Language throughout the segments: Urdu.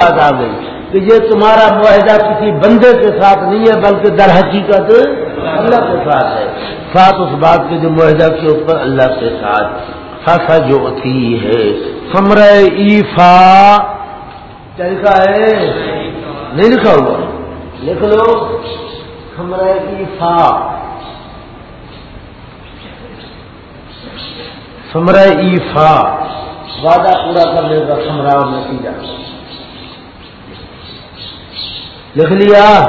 آ گئی کہ یہ تمہارا معاہدہ کسی بندے کے ساتھ نہیں ہے، بلکہ در حقیقت اللہ کے ساتھ ہے۔ ساتھ اس بات کے جو معاہدہ کے اوپر اللہ کے ساتھ۔ خاصا جو اتی ہے۔ سمر ایفا۔ کیا لکھا ہے؟ نہیں لکھا ہوا۔ لکھ لو۔ سمر ایفا۔ سمر ایفا۔ وعدہ پورا کرنے کا سمرا نتیجہ لکھ لیا۔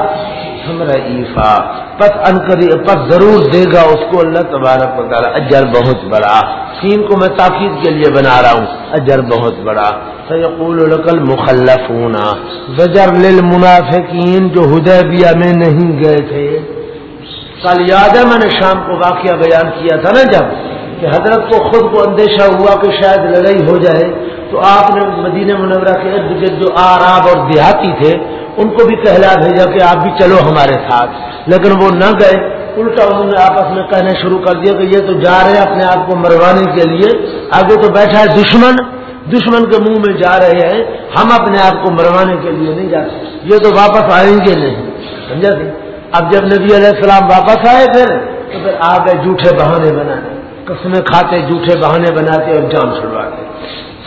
ہمرا ایفا۔ پس انکری پس ضرور دے گا اس کو اللہ تبارک و تعالیٰ۔ اجر بہت بڑا۔ سین کو میں تاکید کے لیے بنا رہا ہوں۔ اجر بہت بڑا۔ سیقول لکل مخلف ہونا زجر للمنافقین جو حدیبیہ میں نہیں گئے تھے۔ کل یاد ہے میں نے شام کو واقعہ بیان کیا تھا نا جبکہ حضرت کو خود کو اندیشہ ہوا کہ شاید لڑائی ہو جائے تو آپ نے مدینہ منورہ کے ارد گرد جو آراب اور دیہاتی تھے ان کو بھی کہلا بھیجا کہ آپ بھی چلو ہمارے ساتھ۔ لیکن وہ نہ گئے۔ الٹا انہوں نے آپس میں کہنے شروع کر دیا کہ یہ تو جا رہے ہیں اپنے آپ کو مروانے کے لیے۔ آگے تو بیٹھا ہے دشمن۔ دشمن کے منہ میں جا رہے ہیں۔ ہم اپنے آپ کو مروانے کے لیے نہیں جا جاتے۔ یہ تو واپس آئیں گے نہیں۔ سمجھا سی اب جب نبی علیہ السلام واپس آئے پھر، تو پھر آ گئے جھوٹے بہانے بنانے۔ قسمیں کھاتے، جھوٹے بہانے بناتے اور جان چھڑواتے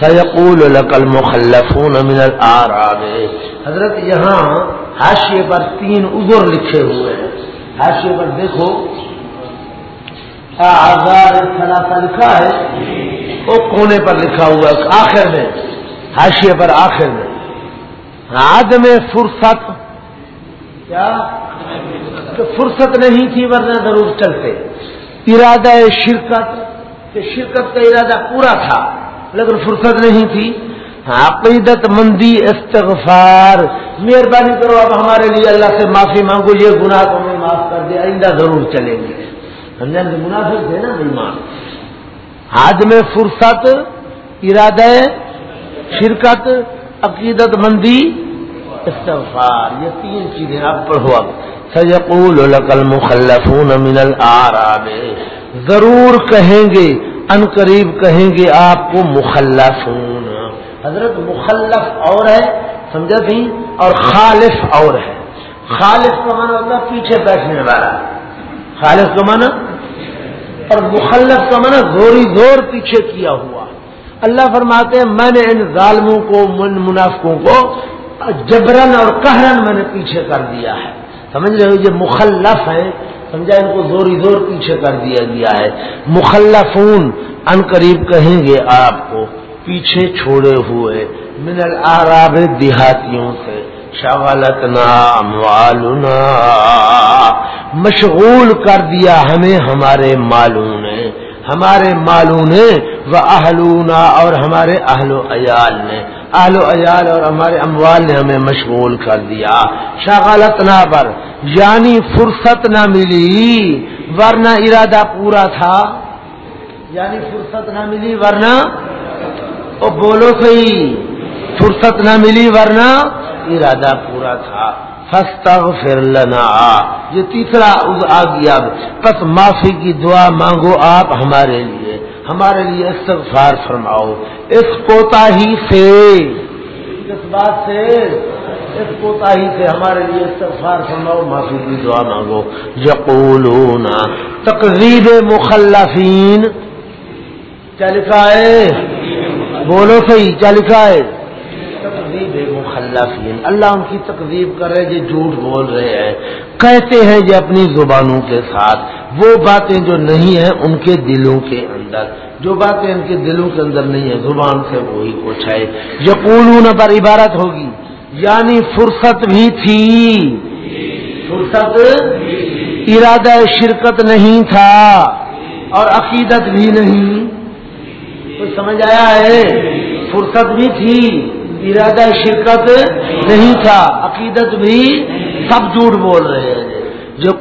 سیقول لکل مخلفون من الاراب حضرت یہاں حاشیے پر تین عذر لکھے ہوئے ہیں۔ حاشیے پر دیکھو۔ آزار ثلاثہ لکھا ہے۔ وہ کونے پر لکھا ہوا ہے۔ آخر میں، حاشیے پر آخر میں۔ آدم فرصت۔ کیا؟ کہ فرصت نہیں تھی ورنہ ضرور چلتے۔ ارادہ شرکت، کہ شرکت کا ارادہ پورا تھا۔ لیکن فرصت نہیں تھی۔ عقیدت مندی، استغفار۔ مہربانی کرو اب ہمارے لیے اللہ سے معافی مانگو، یہ گناہ کو ہمیں معاف کر دے، آئندہ ضرور چلیں گے۔ سمجھا کہ منافق تھے نا بیمان آج میں فرصت، ارادہ، شرکت، عقیدت مندی، استغفار، یہ تین چیزیں آپ پڑھو اب۔ سیقول لکل مخلفون من الاراب ضرور کہیں گے ان قریب کہیں گے آپ کو مخلفون۔ حضرت مخلف اور ہے، سمجھا تھی؟ اور خالف اور ہے۔ خالف کا مانا ہوتا پیچھے بیٹھنے والا۔ خالف کا مانا اور مخلف کا مانا زوری زور پیچھے کیا ہوا۔ اللہ فرماتے ہیں، میں نے ان ظالموں کو، من منافقوں کو جبرن اور کہرن میں نے پیچھے کر دیا ہے۔ سمجھ رہے ہو؟ یہ مخلف ہیں۔ سمجھا ان کو زوری زور پیچھے کر دیا گیا ہے۔ مخلفون، ان قریب کہیں گے آپ کو، پیچھے چھوڑے ہوئے۔ من العراب دیہاتیوں سے۔ شغلتنا، اموالنا۔ مشغول کر دیا ہمیں ہمارے معلوم نے ہمارے معلوم نے وہ اہلونا اور ہمارے اہل و عیال نے۔ اہل و عیال اور ہمارے اموال نے ہمیں مشغول کر دیا۔ شغلتنا پر یعنی فرصت نہ ملی، ورنہ ارادہ پورا تھا۔ یعنی فرصت نہ ملی، ورنہ۔ او بولو صحیح فرصت نہ ملی، ورنہ ارادہ پورا تھا۔ فستغفر لنا۔ یہ تیسرا آ گیا پس معافی کی دعا مانگو آپ ہمارے لیے۔ ہمارے لیے استغفار فرماؤ۔ اس کوتا ہی سے۔ اس بات سے؟ اس کوتا ہی سے ہمارے لیے استغفار فرماؤ۔ معافی کی دعا مانگو۔ یقولون، تقریب مخلفین۔ کیا لکھا ہے؟ بولو صحیح، کیا لکھا ہے؟ تقریب مخلفین۔ اللہ ان کی تقریب کر رہے جو جھوٹ بول رہے ہیں۔ کہتے ہیں یہ اپنی زبانوں کے ساتھ۔ وہ باتیں جو نہیں ہیں ان کے دلوں کے اندر۔ جو باتیں ان کے دلوں کے اندر نہیں ہے زبان سے وہی کچھ ہے۔ یقولون پر عبارت ہوگی۔ یعنی فرصت بھی تھی۔ فرصت ارادہ شرکت نہیں تھا۔ اور عقیدت بھی نہیں۔ کچھ سمجھ آیا ہے؟ فرصت بھی تھی۔ ارادہ شرکت نہیں تھا۔ عقیدت بھی سب جھوٹ بول رہے ہیں۔ جو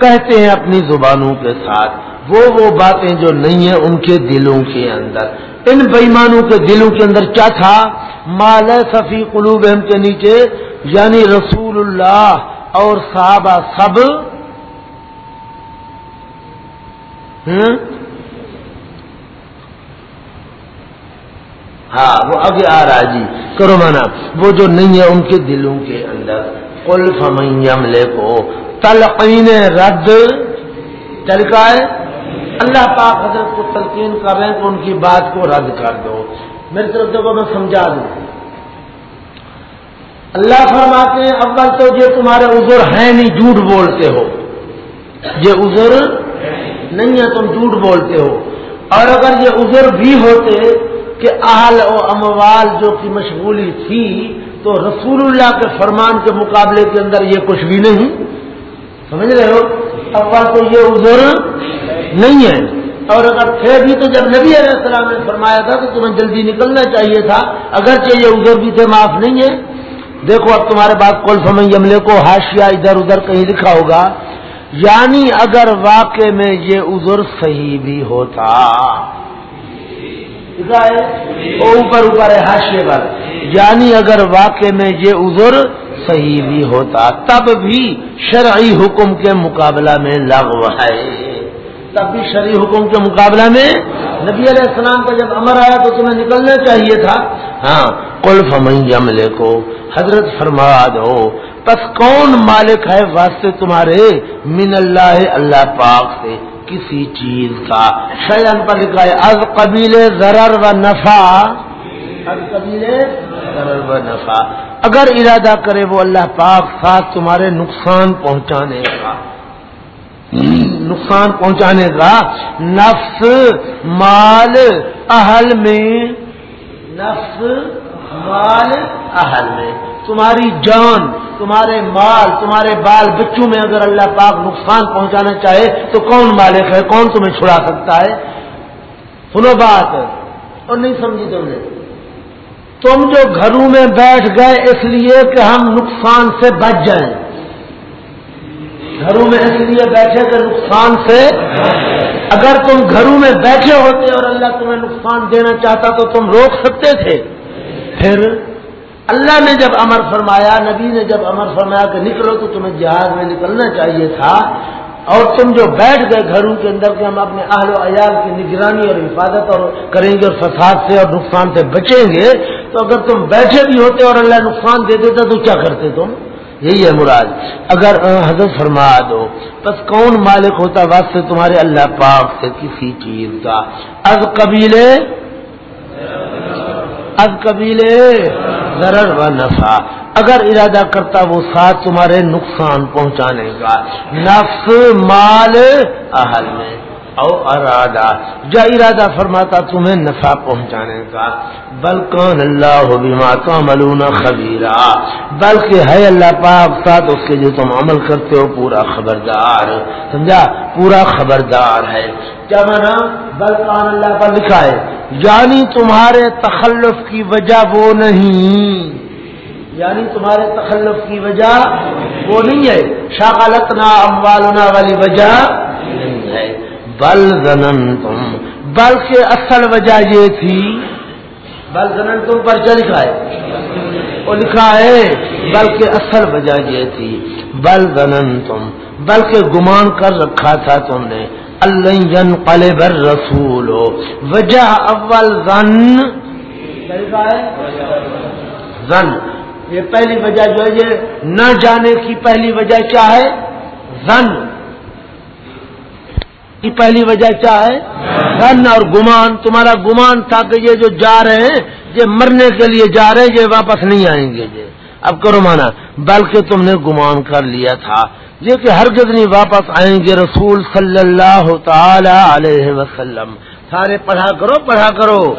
کہتے ہیں اپنی زبانوں کے ساتھ۔ وہ وہ باتیں جو نہیں ہیں ان کے دلوں کے اندر۔ ان بےمانوں کے دلوں کے اندر کیا تھا؟ مال صفی قلوب کے نیچے یعنی رسول اللہ اور صحابہ سب۔ ہاں وہ آگے آ رہا جی۔ کرو مانا، وہ جو نہیں ہے ان کے دلوں کے اندر۔ کل فمیم لے کو تلقین رد چلکا ہے اللہ پاک حضرت کو تلقین کر رہے ہیں تو ان کی بات کو رد کر دو۔ میری طرف دیکھو میں سمجھا دوں۔ اللہ فرماتے ہیں، اول تو یہ تمہارے عذر ہیں نہیں، جھوٹ بولتے ہو۔ یہ عذر نہیں ہے، تم جھوٹ بولتے ہو۔ اور اگر یہ عذر بھی ہوتے کہ اہل و اموال جو کی مشغولی تھی، تو رسول اللہ کے فرمان کے مقابلے کے اندر یہ کچھ بھی نہیں۔ سمجھ رہے ہو؟ اول تو یہ عذر نہیں ہے۔ اور اگر تھے بھی تو جب نبی علیہ السلام نے فرمایا تھا تو تمہیں جلدی نکلنا چاہیے تھا اگرچہ یہ عذر بھی تھے معاف نہیں ہے۔ دیکھو اب تمہارے بات کل سمے یملے کو ہاشیا ادھر ادھر کہیں لکھا ہوگا۔ یعنی اگر واقع میں یہ عذر صحیح بھی ہوتا۔ اوپر اوپر ہے ہاشیے پر۔ یعنی اگر واقع میں یہ عذر صحیح بھی ہوتا، تب بھی شرعی حکم کے مقابلہ میں لغو ہے۔ تب بھی شرعی حکم کے مقابلہ میں نبی علیہ السلام کا جب امر آیا تو تمہیں نکلنا چاہیے تھا۔ ہاں کلف عملے کو حضرت فرما دو، پس کون مالک ہے واسطے تمہارے؟ من اللہ اللہ پاک سے، کسی چیز کا۔ شیئن پر لکھا ہے، از قبیل ضرر و نفع۔ از قبیل ضرر و نفع۔ اگر ارادہ کرے وہ اللہ پاک ساتھ تمہارے نقصان پہنچانے کا نقصان پہنچانے کا نفس، مال، اہل میں۔ نفس، مال، اہل میں۔ تمہاری جان، تمہارے مال، تمہارے بال بچوں میں اگر اللہ پاک نقصان پہنچانا چاہے تو کون مالک ہے؟ کون تمہیں چھڑا سکتا ہے؟ سنو بات۔ اور نہیں سمجھی تم نے۔ تم جو گھروں میں بیٹھ گئے اس لیے کہ ہم نقصان سے بچ جائیں۔ گھروں میں اس لیے بیٹھے کہ نقصان سے اگر تم گھروں میں بیٹھے ہوتے اور اللہ تمہیں نقصان دینا چاہتا تو تم روک سکتے تھے۔ پھر اللہ نے جب امر فرمایا، نبی نے جب امر فرمایا کہ نکلو تو تمہیں جہاز میں نکلنا چاہیے تھا اور تم جو بیٹھ گئے گھروں کے اندر کہ ہم اپنے اہل و عیال کی نگرانی اور حفاظت اور کریں گے اور فساد سے اور نقصان سے بچیں گے، تو اگر تم بیٹھے بھی ہوتے اور اللہ نقصان دے دیتا تو کیا کرتے تم؟ یہی ہے مراد۔ اگر حضرت فرما دو، بس کون مالک ہوتا واسطے تمہارے اللہ پاک سے کسی چیز کا؟ از قبیلے؟ از قبیلے؟ ضرر و نفع۔ اگر ارادہ کرتا وہ ساتھ تمہارے نقصان پہنچانے کا نفس، مال، اہل میں۔ او ارادہ جا ارادہ فرماتا تمہیں نفع پہنچانے کا بلکہ اللہ بما تعملون خبیرہ بلکہ ہے اللہ پاک ساتھ اس کے جو تم عمل کرتے ہو پورا خبردار سمجھا پورا خبردار ہے کیا مانا بلکان اللہ پر لکھا ہے یعنی تمہارے تخلف کی وجہ وہ نہیں یعنی تمہارے تخلف کی وجہ وہ نہیں ہے شاخلتنا اموالنا والی وجہ نہیں ہے بل زنن تم بلکہ اصل وجہ یہ تھی، بل زنن تم پر کیا لکھا ہے؟ وہ لکھا ہے، بلکہ اصل وجہ یہ تھی، بل زنن تم بلکہ گمان کر رکھا تھا تم نے، اللہ پلے بر رسول ہو وجہ اول زن زن یہ پہلی وجہ جو ہے، یہ نہ جانے کی پہلی وجہ کیا ہے؟ زن کی پہلی وجہ کیا ہے؟ دھن اور گمان۔ تمہارا گمان تھا کہ یہ جو جا رہے ہیں، یہ مرنے کے لیے جا رہے ہیں، یہ واپس نہیں آئیں گے۔ یہ۔ اب کرو مانا، بلکہ تم نے گمان کر لیا تھا۔ یہ کہ ہر نہیں واپس آئیں گے رسول صلی اللہ تعالی علیہ وسلم۔ سارے پڑھا کرو پڑھا کرو۔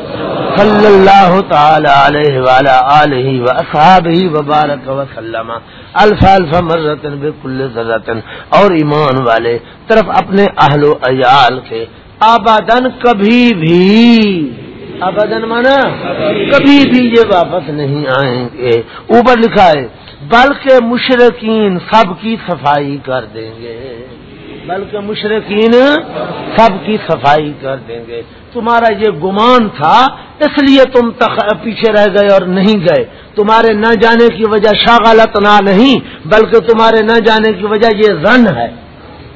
صلی اللہ تعالی علیہ والا علیہ و اصحاب ہی وبارک وسلم الف الف مرتن بکل ذرتن۔ اور ایمان والے، طرف اپنے اہل و عیال کے۔ آبادن کبھی بھی۔ آبادن مانا؟ کبھی بھی یہ واپس نہیں آئیں گے۔ اوپر لکھا ہے، بلکہ مشرقین سب کی صفائی کر دیں گے۔ بلکہ مشرقین سب کی صفائی کر دیں گے۔ تمہارا یہ گمان تھا، اس لیے تم پیچھے رہ گئے اور نہیں گئے۔ تمہارے نہ جانے کی وجہ شاغلت نہ نہیں، بلکہ تمہارے نہ جانے کی وجہ یہ زن ہے۔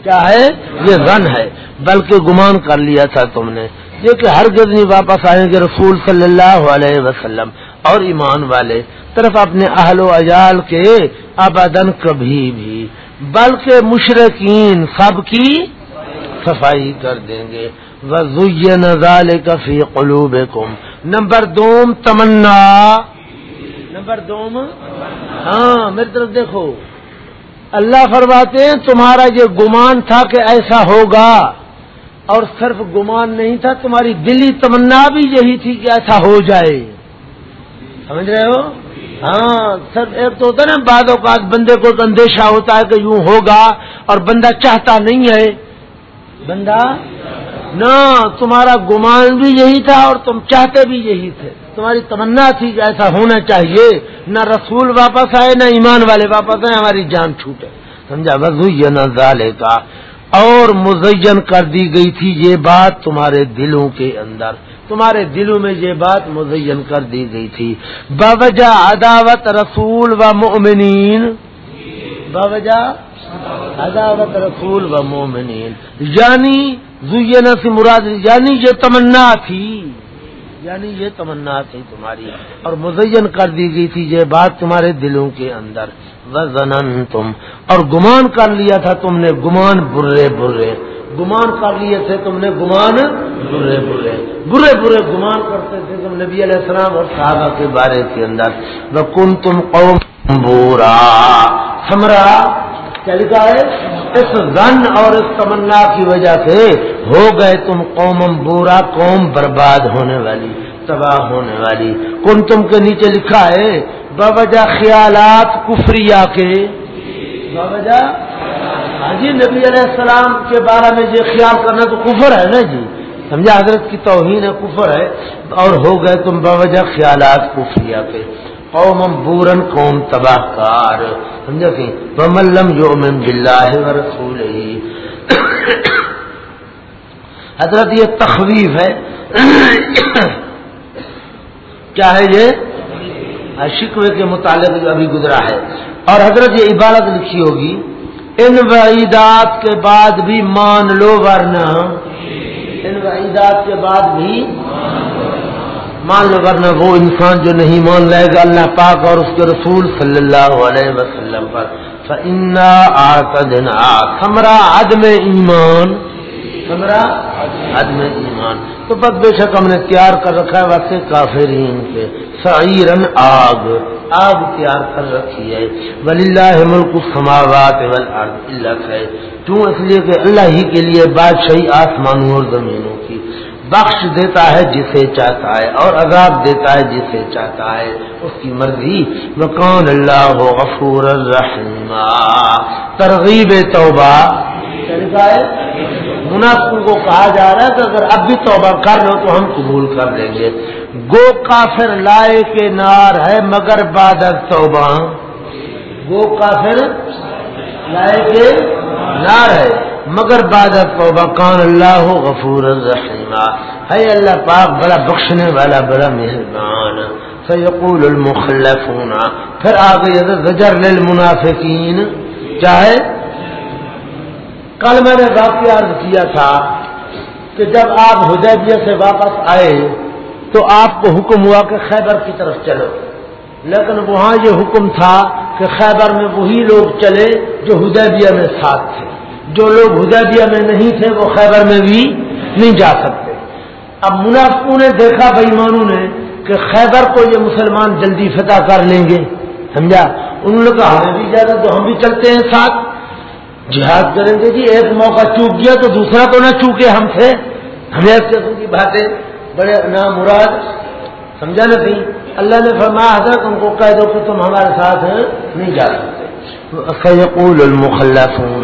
کیا ہے؟ یہ رن ہے۔ بلکہ گمان کر لیا تھا تم نے۔ یہ کہ ہر گزنی واپس آئیں گے رسول صلی اللہ علیہ وسلم اور ایمان والے۔ طرف اپنے اہل و اجال کے ابدن کبھی بھی۔ بلکہ مشرقین سب کی صفائی کر دیں گے۔ وزین کفی قلوب نمبر دوم، تمنا۔ نمبر دوم ہاں میری طرف دیکھو۔ اللہ فرماتے ہیں، تمہارا یہ گمان تھا کہ ایسا ہوگا۔ اور صرف گمان نہیں تھا، تمہاری دلی تمنا بھی یہی تھی کہ ایسا ہو جائے۔ سمجھ رہے ہو؟ ہاں سر، ایک تو ہوتا ہے نا، بعد اوقات بندے کو اندیشہ ہوتا ہے کہ یوں ہوگا اور بندہ چاہتا نہیں ہے۔ بندہ؟ نہ، تمہارا گمان بھی یہی تھا اور تم چاہتے بھی یہی تھے۔ تمہاری تمنا تھی کہ ایسا ہونا چاہیے۔ نہ رسول واپس آئے، نہ ایمان والے واپس آئے، ہماری جان چھوٹے۔ سمجھا؟ وضو نہ ظالے کا اور مزین کر دی گئی تھی یہ بات تمہارے دلوں کے اندر۔ تمہارے دلوں میں یہ بات مزین کر دی گئی تھی۔ باوجہ عداوت رسول و مومنین باوجہ عداوت رسول و مومنین یعنی زینہ سے مراد یعنی یہ تمنا تھی۔ یعنی یہ تمنا تھی تمہاری۔ اور مزین کر دی گئی تھی یہ بات تمہارے دلوں کے اندر۔ وزن تم اور گمان کر لیا تھا تم نے، گمان برے برے۔ گمان کر لیے تھے، تم نے گمان برے برے برے برے گمان کرتے تھے تم نبی علیہ السلام اور صحابہ کے بارے کے اندر وہ تم قوم بورا۔ سمرا کیا لکھا ہے؟ اس زن اور اس تمنا کی وجہ سے ہو گئے تم قوم بورا، قوم برباد ہونے والی، تباہ ہونے والی۔ کن تم کے نیچے لکھا ہے بابا خیالات کفریا کے۔ بابا ہاں جی نبی علیہ السلام کے بارے میں یہ خیال کرنا تو کفر ہے نا جی؟ سمجھا؟ حضرت کی توہین ہے، کفر ہے۔ اور ہو گئے تم بابا خیالات کفریا کے قوم بورن، قوم تباہ کار سمجھا کہ بملم یومن بلّہ و رسول حضرت یہ تخویف ہے۔ کیا ہے یہ؟ شکوے کے متعلق جو ابھی گزرا ہے۔ اور حضرت یہ عبارت لکھی ہوگی۔ ان وعیدات کے بعد بھی مان لو ورنہ۔ ان وعیدات کے بعد بھی مان لو ورنہ وہ انسان جو نہیں مان لے گا اللہ پاک اور اس کے رسول صلی اللہ علیہ وسلم پر۔ سمرا عدم ایمان۔ سمرا عدم ایمان۔ تو بس بے شک ہم نے تیار کر رکھا ہے ویسے کافرین کے۔ سعیرن آگ آگ تیار کر رکھی ہے۔ ولی اللہ ملک سماوات والارض ہے کیوں؟ اس لیے کہ اللہ ہی کے لیے بادشاہی آسمانوں اور زمینوں کی۔ بخش دیتا ہے جسے چاہتا ہے اور عذاب دیتا ہے جسے چاہتا ہے۔ اس کی مرضی۔ مکان اللہ غفور الرحیم ترغیب توبہ۔ منافقوں کو کہا جا رہا ہے کہ اگر اب بھی توبہ کر لو تو ہم قبول کر لیں گے۔ گو کافر لائے کے نار ہے مگر بادر توبہ۔ گو کافر لائے کے نار ہے مگر بعد توبہ۔ کان اللہ غفور الرحیم۔ ہے اللہ پاک بڑا بخشنے والا، بڑا مہربان۔ فیقول المخلفون۔ پھر آ گئی زجر للمنافقین۔ چاہے کل میں نے واقعہ عرض کیا تھا کہ جب آپ حدیبیہ سے واپس آئے تو آپ کو حکم ہوا کہ خیبر کی طرف چلو۔ لیکن وہاں یہ حکم تھا کہ خیبر میں وہی لوگ چلے جو حدیبیہ میں ساتھ تھے۔ جو لوگ ہدیبیہ میں نہیں تھے وہ خیبر میں بھی نہیں جا سکتے۔ اب منافقوں نے دیکھا بےمانوں نے کہ خیبر کو یہ مسلمان جلدی فتح کر لیں گے۔ سمجھا؟ انہوں نے کہا، ہمیں بھی زیادہ تو ہم بھی چلتے ہیں ساتھ۔ جہاد کریں گے جی ایک موقع چوک گیا تو دوسرا تو نہ چوکے ہم تھے۔ ہمیں اس قسم کی باتیں بڑے نام مراد سمجھا نہیں اللہ نے فرمایا، حضرت، ان کو کہہ دو کہ تم ہمارے ساتھ نہیں جا سکتے فیقول المخلفون،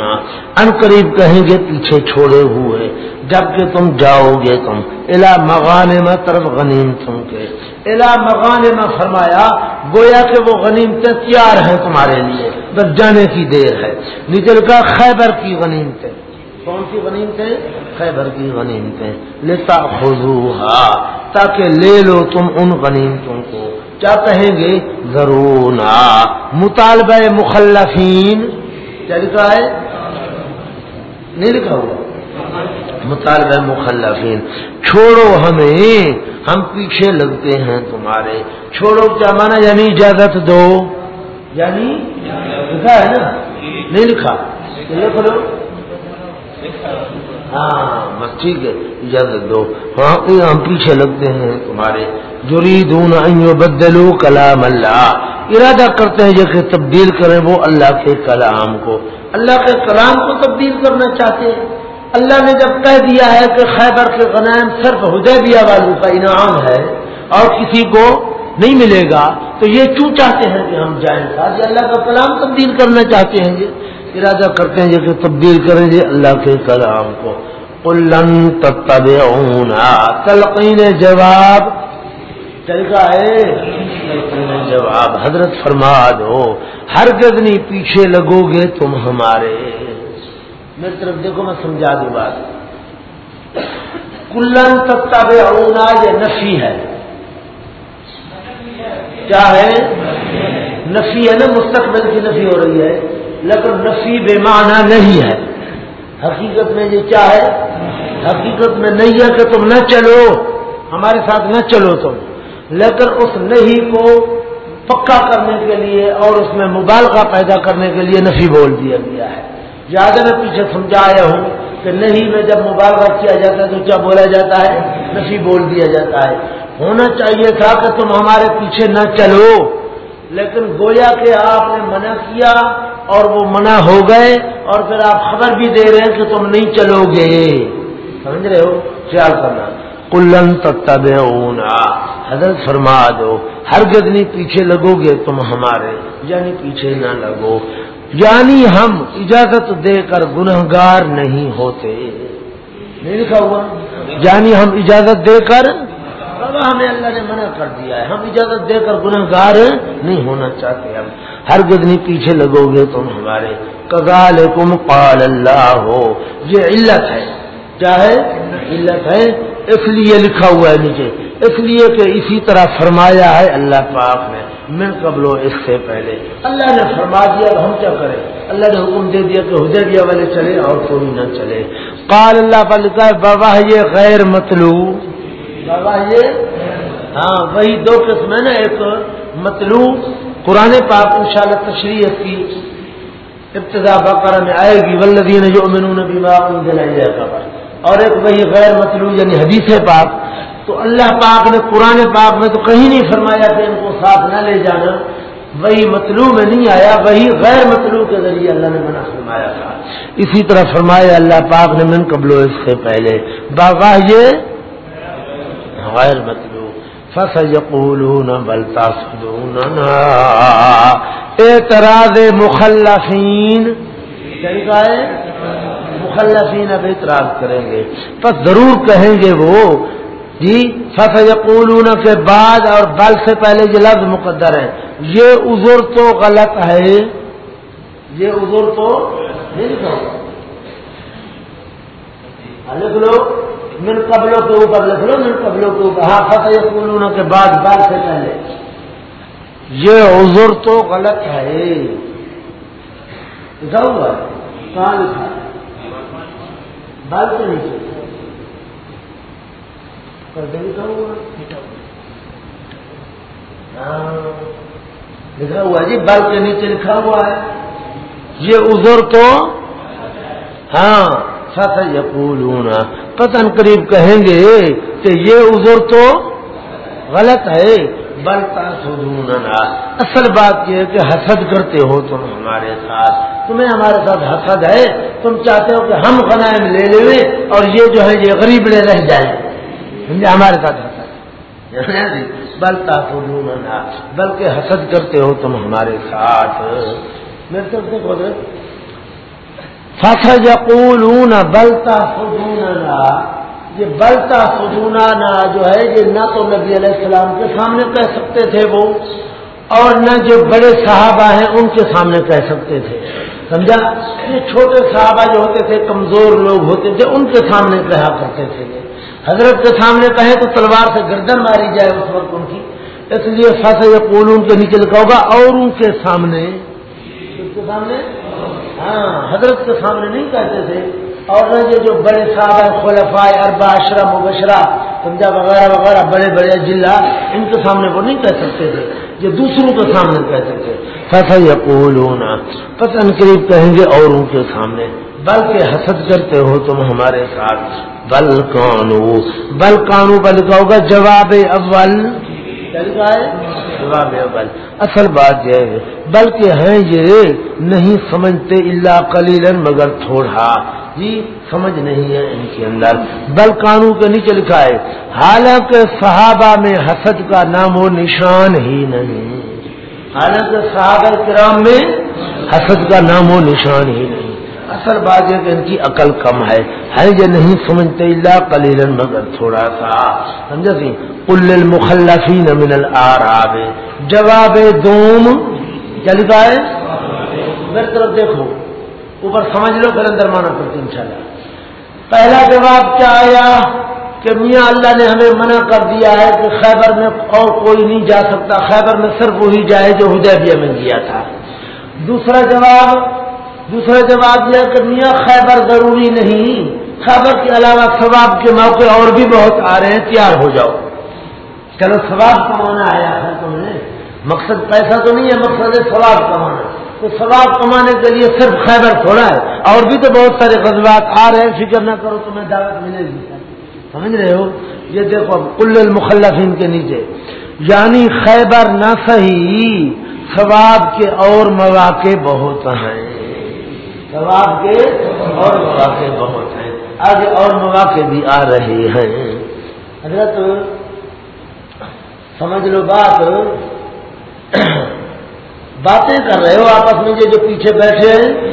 ان قریب کہیں گے، پیچھے چھوڑے ہوئے۔ جبکہ تم جاؤ گے تم الا مغان میں طرف غنیم تم کے الا مغان میں فرمایا، گویا کہ وہ غنیمتیں تیار ہیں تمہارے لیے، بس جانے کی دیر ہے۔ نچل کا خیبر کی غنیمتیں کون سی غنیمتیں خیبر کی غنیمتیں لیتا خزو تاکہ لے لو تم ان غنیمتوں کو۔ کیا کہیں گے؟ ضرور مطالبہ مخلفین۔ کیا لکھا ہے؟ نہیں لکھا ہوا۔ مطالبہ مخلفین، چھوڑو ہمیں، ہم پیچھے لگتے ہیں تمہارے۔ چھوڑو، کیا مانا؟ یعنی اجازت دو۔ یعنی لکھا ہے نا؟ نہیں لکھا۔ لکھ لو ہاں بس ٹھیک ہے، اجازت دو۔ ہاں ہم پیچھے لگتے ہیں تمہارے۔ جری دون بدلو کلام اللہ۔ ارادہ کرتے ہیں جیسے تبدیل کریں وہ اللہ کے کلام کو۔ اللہ کے کلام کو تبدیل کرنا چاہتے ہیں۔ اللہ نے جب کہہ دیا ہے کہ خیبر کے غنائم صرف حدیبیہ والوں کا انعام ہے اور کسی کو نہیں ملے گا، تو یہ کیوں چاہتے ہیں کہ ہم جائیں ساتھ؟ اللہ کا کلام تبدیل کرنا چاہتے ہیں یہ ارادہ کرتے ہیں جیسے تبدیل کریں گے اللہ کے کلام کو۔ کلن تب تلقین جواب۔ طریقہ ہے۔ تلقین جواب۔ حضرت فرما دو ہر گدنی پیچھے لگو گے تم ہمارے۔ میری طرف دیکھو میں سمجھا دوں بات۔ کلن تب یہ نفی ہے۔ کیا ہے؟ نفی ہے نا، مستقبل کی نفی ہو رہی ہے۔ لیکن نفی بے معنی نہیں ہے۔ حقیقت میں یہ کیا ہے؟ حقیقت میں نہیں ہے کہ تم نہ چلو۔ ہمارے ساتھ نہ چلو تم۔ لیکن اس نہیں کو پکا کرنے کے لیے اور اس میں مبالغہ پیدا کرنے کے لیے نفی بول دیا گیا ہے۔ زیادہ میں پیچھے سمجھایا ہوں کہ نہیں میں جب مبالغہ کیا جاتا ہے تو کیا بولا جاتا ہے؟ نفی بول دیا جاتا ہے۔ ہونا چاہیے تھا کہ تم ہمارے پیچھے نہ چلو، لیکن گویا کہ آپ نے منع کیا اور وہ منع ہو گئے اور پھر آپ خبر بھی دے رہے ہیں کہ تم نہیں چلو گے۔ سمجھ رہے ہو؟ خیال کرنا۔ کلن تب حضرت فرما دو ہر گدنی پیچھے لگو گے تم ہمارے یعنی پیچھے نہ لگو۔ یعنی ہم اجازت دے کر گنہگار نہیں ہوتے۔ نہیں لکھا ہوا؟ یعنی ہم اجازت دے کر ہمیں اللہ نے منع کر دیا ہے۔ ہم اجازت دے کر گناہ گار نہیں ہونا چاہتے ہم۔ ہر گدنی پیچھے لگو گے تم ہمارے۔ کگال کم پال اللہ۔ ہو یہ علت ہے۔ کیا ہے؟ علت ہے۔ اس لیے لکھا ہوا ہے نیچے اس لیے کہ اسی طرح فرمایا ہے اللہ پاک نے۔ میں قبلو اس سے پہلے۔ اللہ نے فرما دیا ہم کیا کریں؟ اللہ نے حکم دے دیا کہ حدیبیہ والے چلے اور کوئی نہ چلے۔ قال اللہ پر لکھا ہے بابا یہ غیر مطلوب بابا یہ ہاں وہی دو قسم ہے نا ایک مطلوب قرآن پاک ان شاء اللہ تشریح کی ابتدا بقرہ میں آئے گی ولدین جو امنون بیما دلائی اور ایک وہی غیر مطلوب یعنی حدیث پاک۔ تو اللہ پاک نے قرآن پاک میں تو کہیں نہیں فرمایا کہ ان کو ساتھ نہ لے جانا۔ وہی مطلوب میں نہیں آیا، وہی غیر مطلوب کے ذریعے اللہ نے منع فرمایا تھا۔ اسی طرح فرمایا، اللہ پاک نے من قبلو اس سے پہلے۔ باغا یہ غیر مطلوب۔ فسيقولون بل تصدوننا اعتراض مخلفین۔ یعنی طریقہ ہے، مخلفین اب اعتراض کریں گے۔ پس ضرور کہیں گے وہ جی فسيقولون کے بعد اور بل سے پہلے یہ لفظ مقدر ہے۔ یہ عذر تو غلط ہے۔ یہ عذر تو لکھ لو، من قبلوں کے اوپر لکھ لو، من قبلوں کے اوپر۔ ہاں فتح پورنوں کے بعد بال سے پہلے۔ یہ عذر تو غلط ہے۔ لکھا ہوا کہاں لکھا بال سے نیچے لکھا ہوا لکھا ہوا جی بال کے نیچے لکھا ہوا ہے۔ یہ عذر تو ہاں یقولون پتن قریب کہیں گے کہ یہ عذر تو غلط ہے۔ بلتا سدھونا اصل بات یہ ہے کہ حسد کرتے ہو تم ہمارے ساتھ۔ تمہیں ہمارے ساتھ حسد ہے۔ تم چاہتے ہو کہ ہم غنائم لے لے اور یہ جو ہے، یہ غریب لے رہ جائیں۔ ہمارے ساتھ حسد بلتا بلکہ حسد کرتے ہو تم ہمارے ساتھ۔ میرے طرف سے فخر یقولون بلتا سجونا یہ بلتا سجونا جو ہے، یہ نہ تو نبی علیہ السلام کے سامنے کہہ سکتے تھے وہ، اور نہ جو بڑے صحابہ ہیں، ان کے سامنے کہہ سکتے تھے۔ سمجھا؟ یہ چھوٹے صحابہ جو ہوتے تھے، کمزور لوگ ہوتے تھے، ان کے سامنے کہا کرتے تھے حضرت کے سامنے کہیں تو تلوار سے گردن ماری جائے اس وقت ان کی۔ اس لیے فصل یا کے نیچے لکھا ہوگا، اور ان کے سامنے۔ ان کے سامنے؟ ہاں حضرت کے سامنے نہیں کہتے تھے۔ اور نہ یہ جو بڑے صاحب خلفائے اربا اشرا مبشرہ، سمجھا، وغیرہ وغیرہ، بڑے بڑے ضلع ان کے سامنے وہ نہیں کہہ سکتے تھے۔ یہ دوسروں کے سامنے کہہ تھے۔ فصل یا پسند قریب کہیں گے اوروں کے سامنے، بلکہ حسد کرتے ہو تم ہمارے ساتھ۔ بل کانو بل کانو، بل کا ہوگا جواب اول جواب اول اصل بات یہ ہے، بلکہ ہیں یہ نہیں سمجھتے اللہ کلیلن مگر تھوڑا۔ جی سمجھ نہیں ہے ان کے اندر۔ بل قانون کے نیچے لکھا ہے، حالانکہ صحابہ میں حسد کا نام و نشان ہی نہیں۔ حالانکہ صحابہ کرام میں حسد کا نام و نشان ہی نہیں۔ اصل بات یہ کہ ان کی عقل کم ہے۔ ہے یہ نہیں سمجھتے اللہ کلیلن مگر تھوڑا سا۔ سمجھا جی؟ سی کل المخلفین من الاراب جواب دوم۔ کیا لکھا ہے؟ میری طرف دیکھو۔ اوپر سمجھ لو، پھر اندر مانا پڑتی ان شاء اللہ پہلا جواب کیا آیا؟ کہ میاں اللہ نے ہمیں منع کر دیا ہے کہ خیبر میں اور کوئی نہیں جا سکتا۔ خیبر میں صرف وہی جائے جو ہدیبیہ میں گیا تھا۔ دوسرا جواب دوسرا جواب یہ کہ میاں خیبر ضروری نہیں۔ خیبر کے علاوہ ثواب کے موقع اور بھی بہت آ رہے ہیں، تیار ہو جاؤ۔ چلو ثواب کمانا آیا ہے تم نے مقصد پیسہ تو نہیں ہے، مقصد ہے ثواب کمانا۔ تو ثواب کمانے کے لیے صرف خیبر تھوڑا ہے۔ اور بھی تو بہت سارے غزبات آ رہے ہیں، فکر نہ کرو تمہیں دعوت ملے گی۔ سمجھ رہے ہو؟ یہ دیکھو اب، کل المخلفین کے نیچے۔ یعنی خیبر نہ صحیح، ثواب کے اور مواقع بہت ہیں۔ ثواب کے اور مواقع بہت ہیں۔ آگے اور مواقع بھی آ رہے ہیں۔ حضرت، سمجھ لو بات۔ باتیں کر رہے ہو آپس میں جو پیچھے بیٹھے ہیں۔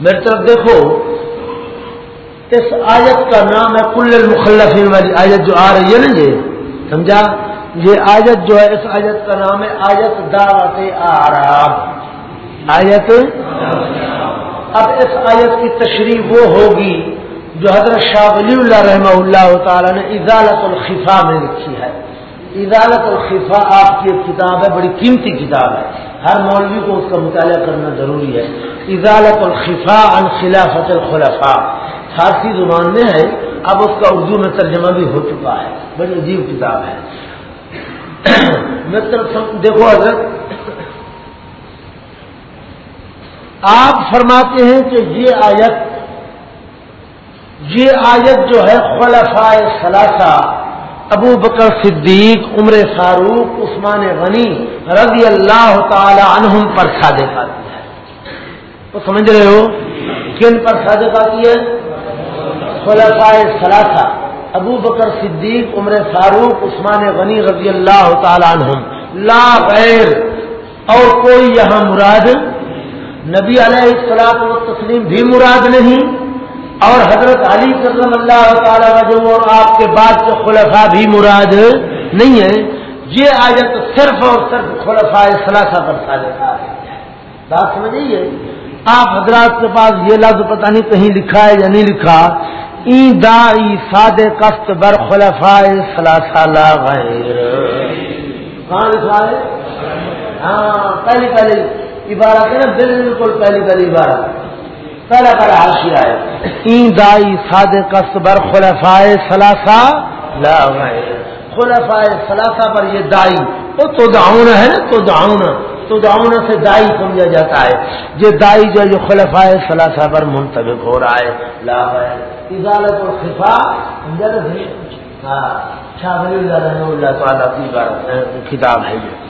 میری طرف دیکھو، اس آیت کا نام ہے، کل المخلفین والی آیت جو آ رہی ہے نا یہ، سمجھا؟ یہ آیت جو ہے، اس آیت کا نام ہے آیت دعوت آراب آیت؟ اب اس آیت کی تشریح وہ ہوگی جو حضرت شاہ ولی اللہ رحمہ اللہ تعالی نے ازالت الخفا میں لکھی ہے۔ ادالت الخفا آپ کی ایک کتاب ہے، بڑی قیمتی کتاب ہے۔ ہر مولوی کو اس کا مطالعہ کرنا ضروری ہے۔ ادالت الخفا عن خلافت الخلفا فارسی زبان میں ہے، اب اس کا اردو میں ترجمہ بھی ہو چکا ہے۔ بڑی عجیب کتاب ہے۔ میں طرف دیکھو حضرت، آپ فرماتے ہیں کہ یہ آیت یہ آیت جو ہے خلفائے ثلاثہ، ابو بکر صدیق، عمر فاروق، عثمان غنی رضی اللہ تعالی عنہم پر صادق آتی ہے۔ تو سمجھ رہے ہو؟ کن پر صادق آتی ہے؟ خلفائے ثلاثہ۔ ابو بکر صدیق، عمر فاروق، عثمان غنی رضی اللہ تعالی عنہم۔ لا غیر۔ اور کوئی یہاں مراد نبی علیہ السلاط و تسلیم بھی مراد نہیں۔ اور حضرت علی کرم اللہ تعالی وجہ اور آپ کے بعد کے خلفاء بھی مراد نہیں ہے یہ آیت صرف اور صرف خلفاء ثلاثہ پر سالے بات سمجھیے؟ آپ حضرات کے پاس یہ لفظ پتہ نہیں کہیں لکھا ہے یا نہیں لکھا۔ ای دا ای ساد کست بر خلفاء ثلاثہ لا غیر. کہاں لکھا ہے؟ ہاں پہلی پہلی عبارت ہے نا، بالکل پہلی پہلی عبارت. پہلا پہلا حاشی آئے این دائی ساد کسبر خلفائے سلاسا لا خلفائے سلاسا پر یہ دائی، وہ تو داؤن ہے نا، تو داؤن تو داؤن سے دائی سمجھا جاتا ہے۔ یہ دائی جو جو خلفائے سلاسا پر منتخب ہو رہا ہے۔ لا اجالت و خفا۔ ہاں۔ شاہ ولی اللہ اللہ تعالیٰ کی کتاب ہے یہ۔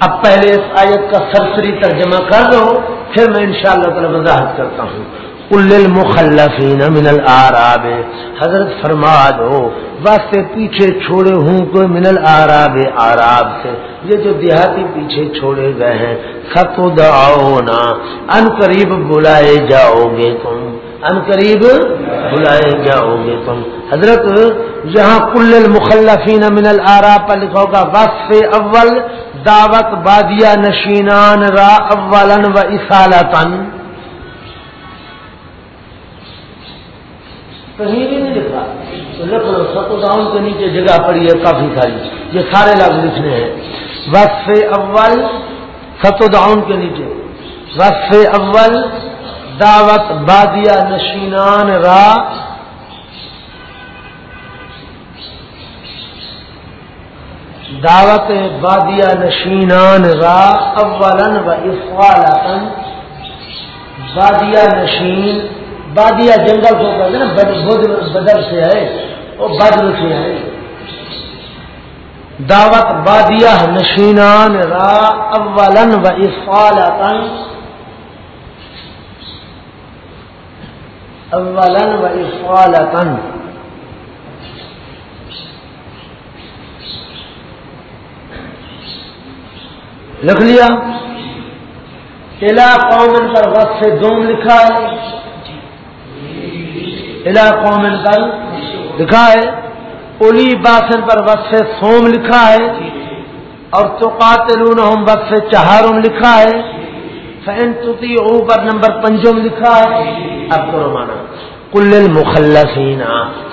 اب پہلے اس آیت کا سرسری ترجمہ کر دو، پھر میں انشاءاللہ شاء اللہ وضاحت کرتا ہوں۔ المخلفین من العراب حضرت فرما دو، واسطے پیچھے چھوڑے ہوں کوئی من العراب آراب سے۔ یہ جو دیہاتی پیچھے چھوڑے گئے ہیں ستو دعونا، ان قریب بلائے جاؤ گے تم۔ ان قریب بلائے جاؤ گے تم۔ حضرت یہاں کل المخلفین من العراب پر لکھو گا وصف اول، دعوت بادیا نشینان را اولن و اصالتن کہیں بھی نہیں لکھا۔ تو لکھ لو ستو داؤن کے نیچے جگہ پڑی ہے کافی ساری جی۔ یہ سارے لفظ لکھنے ہیں۔ وصف اول ستودعون کے نیچے۔ وصف اول، دعوت بادیا نشینان را۔ دعوت بادیا نشینان را اولن و افوالتن بادیا نشین بادیا جنگل کو کہتے ہیں نا، بدر سے ہے وہ بدر سے ہے۔ دعوت بادیا نشینان را اولن و افوالتن اولن و افوالتن لکھ لیا؟ الا قومن پر وقت سے دوم لکھا ہے۔ الا قومن پر لکھا ہے اولی باسن پر وقت سے سوم لکھا ہے، اور تو قاتلون ہم وقت سے چہارم لکھا ہے فین تتی اوپر نمبر پنجم لکھا ہے۔ اب کرو مانا۔ کل المخلصین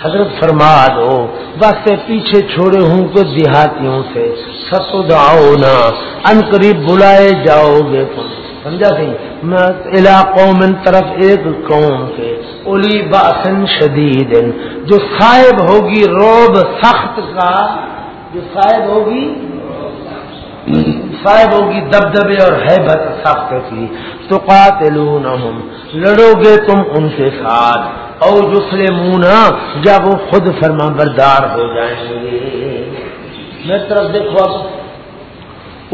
حضرت فرما دو بس پیچھے چھوڑے ہوں کچھ دیہاتیوں سے۔ ستاؤ نا ان قریب بلائے جاؤ گے تم۔ سمجھا سی میں علاقوں میں طرف ایک قوم کے اولی باسن شدید، جو صاحب ہوگی روب سخت کا جو صاحب ہوگی صاحب ہوگی دبدبے اور حیبت سخت کی تو قاتلون لڑو گے تم ان کے ساتھ۔ او جسلمونا جب وہ خود فرما بردار ہو جائیں گے۔ میری طرف دیکھو، اب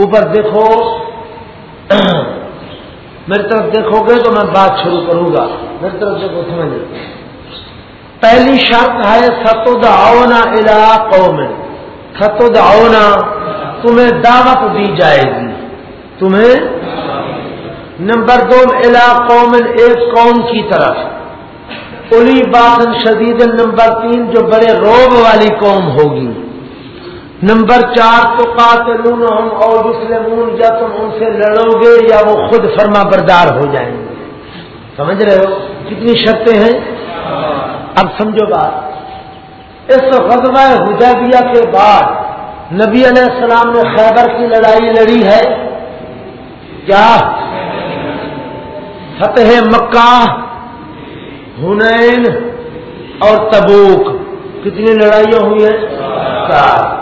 اوپر دیکھو۔ میری طرف دیکھو گے تو میں بات شروع کروں گا۔ میری طرف دیکھو، سمجھ پہلی شرط ہے ستود آونا الا قوم۔ ستود تمہیں دعوت دی جائے گی۔ تمہیں؟ نمبر دو الا قوم، ایک قوم کی طرف۔ الی باسن شدید نمبر تین، جو بڑے روب والی قوم ہوگی۔ نمبر چار، تو قاتلون، ہم اور مسلمون یا تم ان سے لڑو گے یا وہ خود فرما بردار ہو جائیں گے؟ سمجھ رہے ہو؟ کتنی شرطیں ہیں؟ اب سمجھو بات۔ اس غزوہ حدیبیہ کے بعد نبی علیہ السلام نے خیبر کی لڑائی لڑی ہے۔ کیا؟ فتح مکہ، ہنین اور تبوک۔ کتنی لڑائیاں ہوئی ہیں؟ چار۔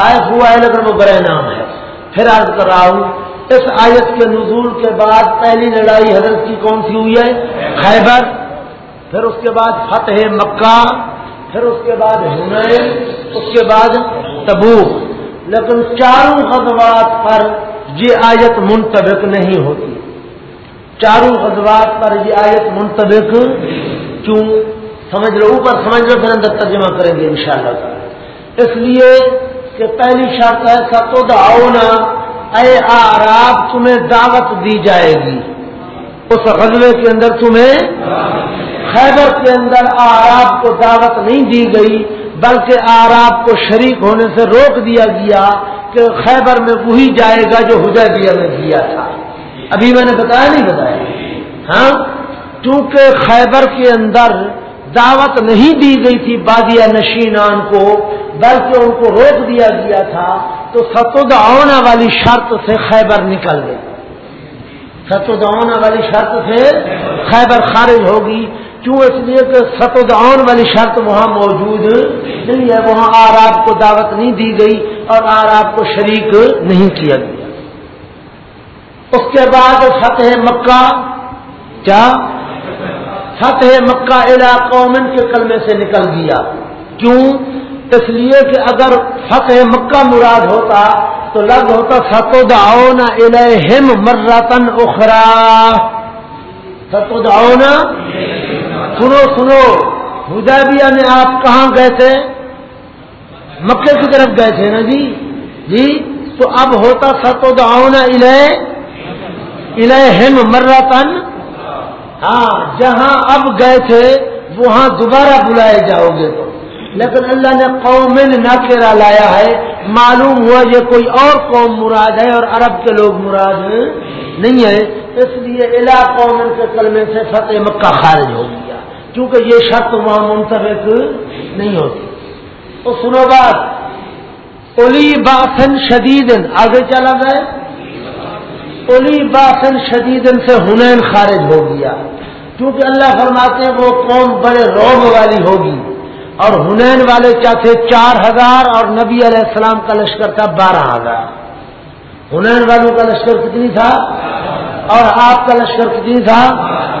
طائف ہوا ہے لیکن وہ برے نام ہے۔ پھر آج کر رہا ہوں، اس آیت کے نزول کے بعد پہلی لڑائی حضرت کی کون سی ہوئی ہے؟ خیبر، پھر اس کے بعد فتح مکہ، پھر اس کے بعد ہنین اس کے بعد تبوک۔ لیکن چاروں غزوات پر یہ آیت منتبک نہیں ہوتی۔ چاروں غزوات پر یہ آیت منتبک کیوں؟ سمجھ لو، اوپر سمجھ لو، پھر اندر ترجمہ کریں گے انشاءاللہ۔ شاء اللہ اس لیے کہ پہلی شرط ہے ستود آؤنا اے آراب، تمہیں دعوت دی جائے گی۔ اس غزبے کے اندر تمہیں خیبر کے اندر آراب کو دعوت نہیں دی گئی، بلکہ آراب کو شریک ہونے سے روک دیا گیا کہ خیبر میں وہی جائے گا جو حدیبیہ میں دیا تھا۔ ابھی میں نے بتایا نہیں بتایا۔ ہاں کیونکہ خیبر کے اندر دعوت نہیں دی گئی تھی بادیا نشینان کو، بلکہ ان کو روک دیا گیا تھا، تو ستود آنا والی شرط سے خیبر نکل گئی۔ ستود آنا والی شرط سے خیبر خارج ہوگی۔ کیوں؟ اس لیے کہ ستود آن والی شرط وہاں موجود نہیں ہے۔ وہاں آراب کو دعوت نہیں دی گئی اور آراب کو شریک نہیں کیا گیا۔ اس کے بعد فتح مکہ، کیا؟ فتح مکہ علاقوں کے کلمے سے نکل گیا۔ کیوں؟ اس لیے کہ اگر فتح مکہ مراد ہوتا تو لگ ہوتا فتو داؤنا الہم مرتن اخرا فتو داؤنا سنو سنو ہدیبیہ میں آپ کہاں گئے تھے؟ مکے کی طرف گئے تھے نا جی؟ جی؟ تو اب ہوتا فتو داؤنا الہ الہم مرتن ہاں جہاں اب گئے تھے، وہاں دوبارہ بلائے جاؤ گے تو۔ لیکن اللہ نے قوم نہ لایا ہے۔ معلوم ہوا یہ کوئی اور قوم مراد ہے اور عرب کے لوگ مراد نہیں ہے اس لیے علا قوم کے کلمے سے فتح مکہ خارج ہو گیا۔ کیونکہ یہ شرط وہاں منتبک نہیں ہوتی۔ تو سنو بات۔ اولی باسن شدید آگے چلا گئے۔ اولی باسن شدید سے ہنین خارج ہو گیا۔ کیونکہ اللہ فرماتے ہیں وہ قوم بڑے روب والی ہوگی۔ اور ہنین والے کیا تھے؟ چار ہزار اور نبی علیہ السلام کا لشکر تھا بارہ ہزار۔ ہنین والوں کا لشکر کتنی تھا؟ اور آپ کا لشکر کتنی تھا؟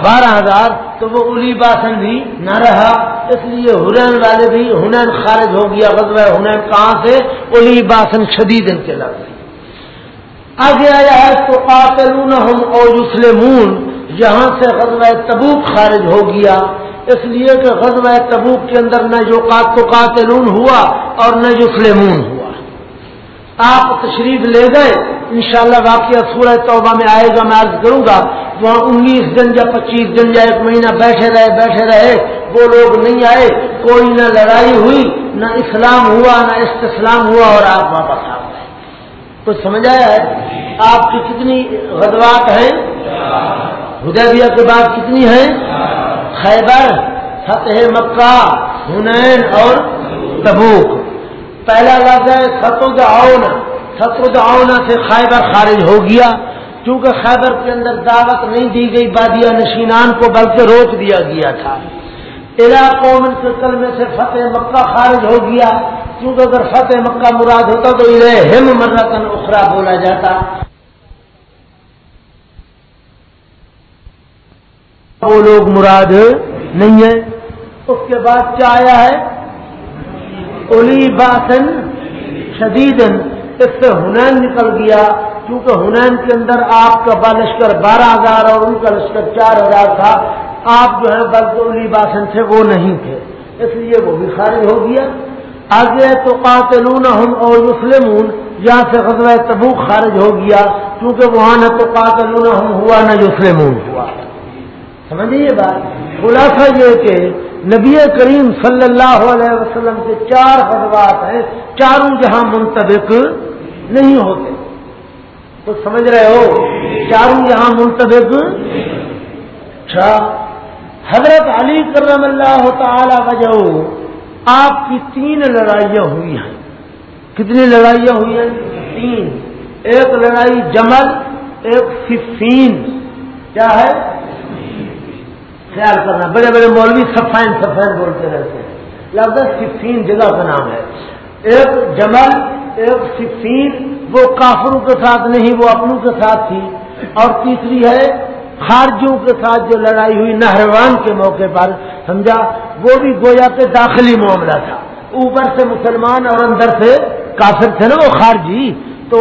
بارہ ہزار۔ تو وہ الی باسن بھی نہ رہا۔ اس لیے ہنین والے بھی ہنین خارج ہو گیا۔ غزوہ ہنین کہاں سے؟ الی باسن شدید ان کے لگ آگے آیا ہے تو قاتلون ہم اور یسلمون، یہاں سے غزوہ تبوک خارج ہو گیا۔ اس لیے کہ غزوہ تبوک کے اندر نہ جو تو قاتلون ہوا اور نہ یسلمون ہوا۔ آپ تشریف لے گئے، انشاءاللہ واقعہ سورہ توبہ میں آئے گا، میں عرض کروں گا، وہاں انیس دن یا پچیس دن یا ایک مہینہ بیٹھے رہے بیٹھے رہے، وہ لوگ نہیں آئے، کوئی نہ لڑائی ہوئی، نہ اسلام ہوا، نہ استسلام ہوا اور آپ واپس آ گئے۔ کچھ سمجھ آیا ہے؟ آپ کی کتنی غدوات ہیں؟ ہدیبیہ کے بعد کتنی ہیں؟ خیبر، فتح مکہ، ہنین اور تبوک۔ پہلا لفظ ہے ستو آؤنا ستو آؤنا سے خیبر خارج ہو گیا۔ کیونکہ خیبر کے اندر دعوت نہیں دی گئی بادیا نشینان کو بلکہ روک دیا گیا تھا۔ قوم کے کلمے سے فتح مکہ خارج ہو گیا۔ کیونکہ اگر فتح مکہ مراد ہوتا تو ہم مرتن اخرا بولا جاتا۔ وہ لوگ مراد نہیں ہے اس کے بعد کیا آیا ہے؟ اولی باسن شدیدن۔ اس سے ہنین نکل گیا۔ کیونکہ ہنین کے اندر آپ کا بالشکر بارہ ہزار اور ان کا لشکر چار ہزار تھا۔ آپ جو ہے بلکہ باسن تھے، وہ نہیں تھے۔ اس لیے وہ بھی خارج ہو گیا۔ آگے تو قاتلون ہم اور مسلم یہاں سے غزوہ تبوک خارج ہو گیا کیونکہ وہاں نہ تو قاتلون ہم ہوا نہ یسلم ہوا۔ سمجھیے بات؟ خلاصہ یہ کہ نبی کریم صلی اللہ علیہ وسلم کے چار غزوات ہیں، چاروں جہاں منتبک نہیں ہوتے۔ تو سمجھ رہے ہو؟ چاروں یہاں منتبک اچھا حضرت علی کرم اللہ تعالی وجہ آپ کی تین لڑائیاں ہوئی ہیں۔ کتنی لڑائیاں ہوئی ہیں؟ تین۔ ایک لڑائی جمل، ایک صفین کیا ہے؟ خیال کرنا۔ بڑے بڑے مولوی سفین سفین بولتے رہتے ہیں۔ لفظ صفین جگہ کا نام ہے۔ ایک جمل، ایک صفین وہ کافروں کے ساتھ نہیں، وہ اپنوں کے ساتھ تھی۔ اور تیسری ہے خارجیوں کے ساتھ جو لڑائی ہوئی نہروان کے موقع پر، سمجھا؟ وہ بھی گویا کے داخلی معاملہ تھا۔ اوپر سے مسلمان اور اندر سے کافر تھے نا وہ خارجی۔ تو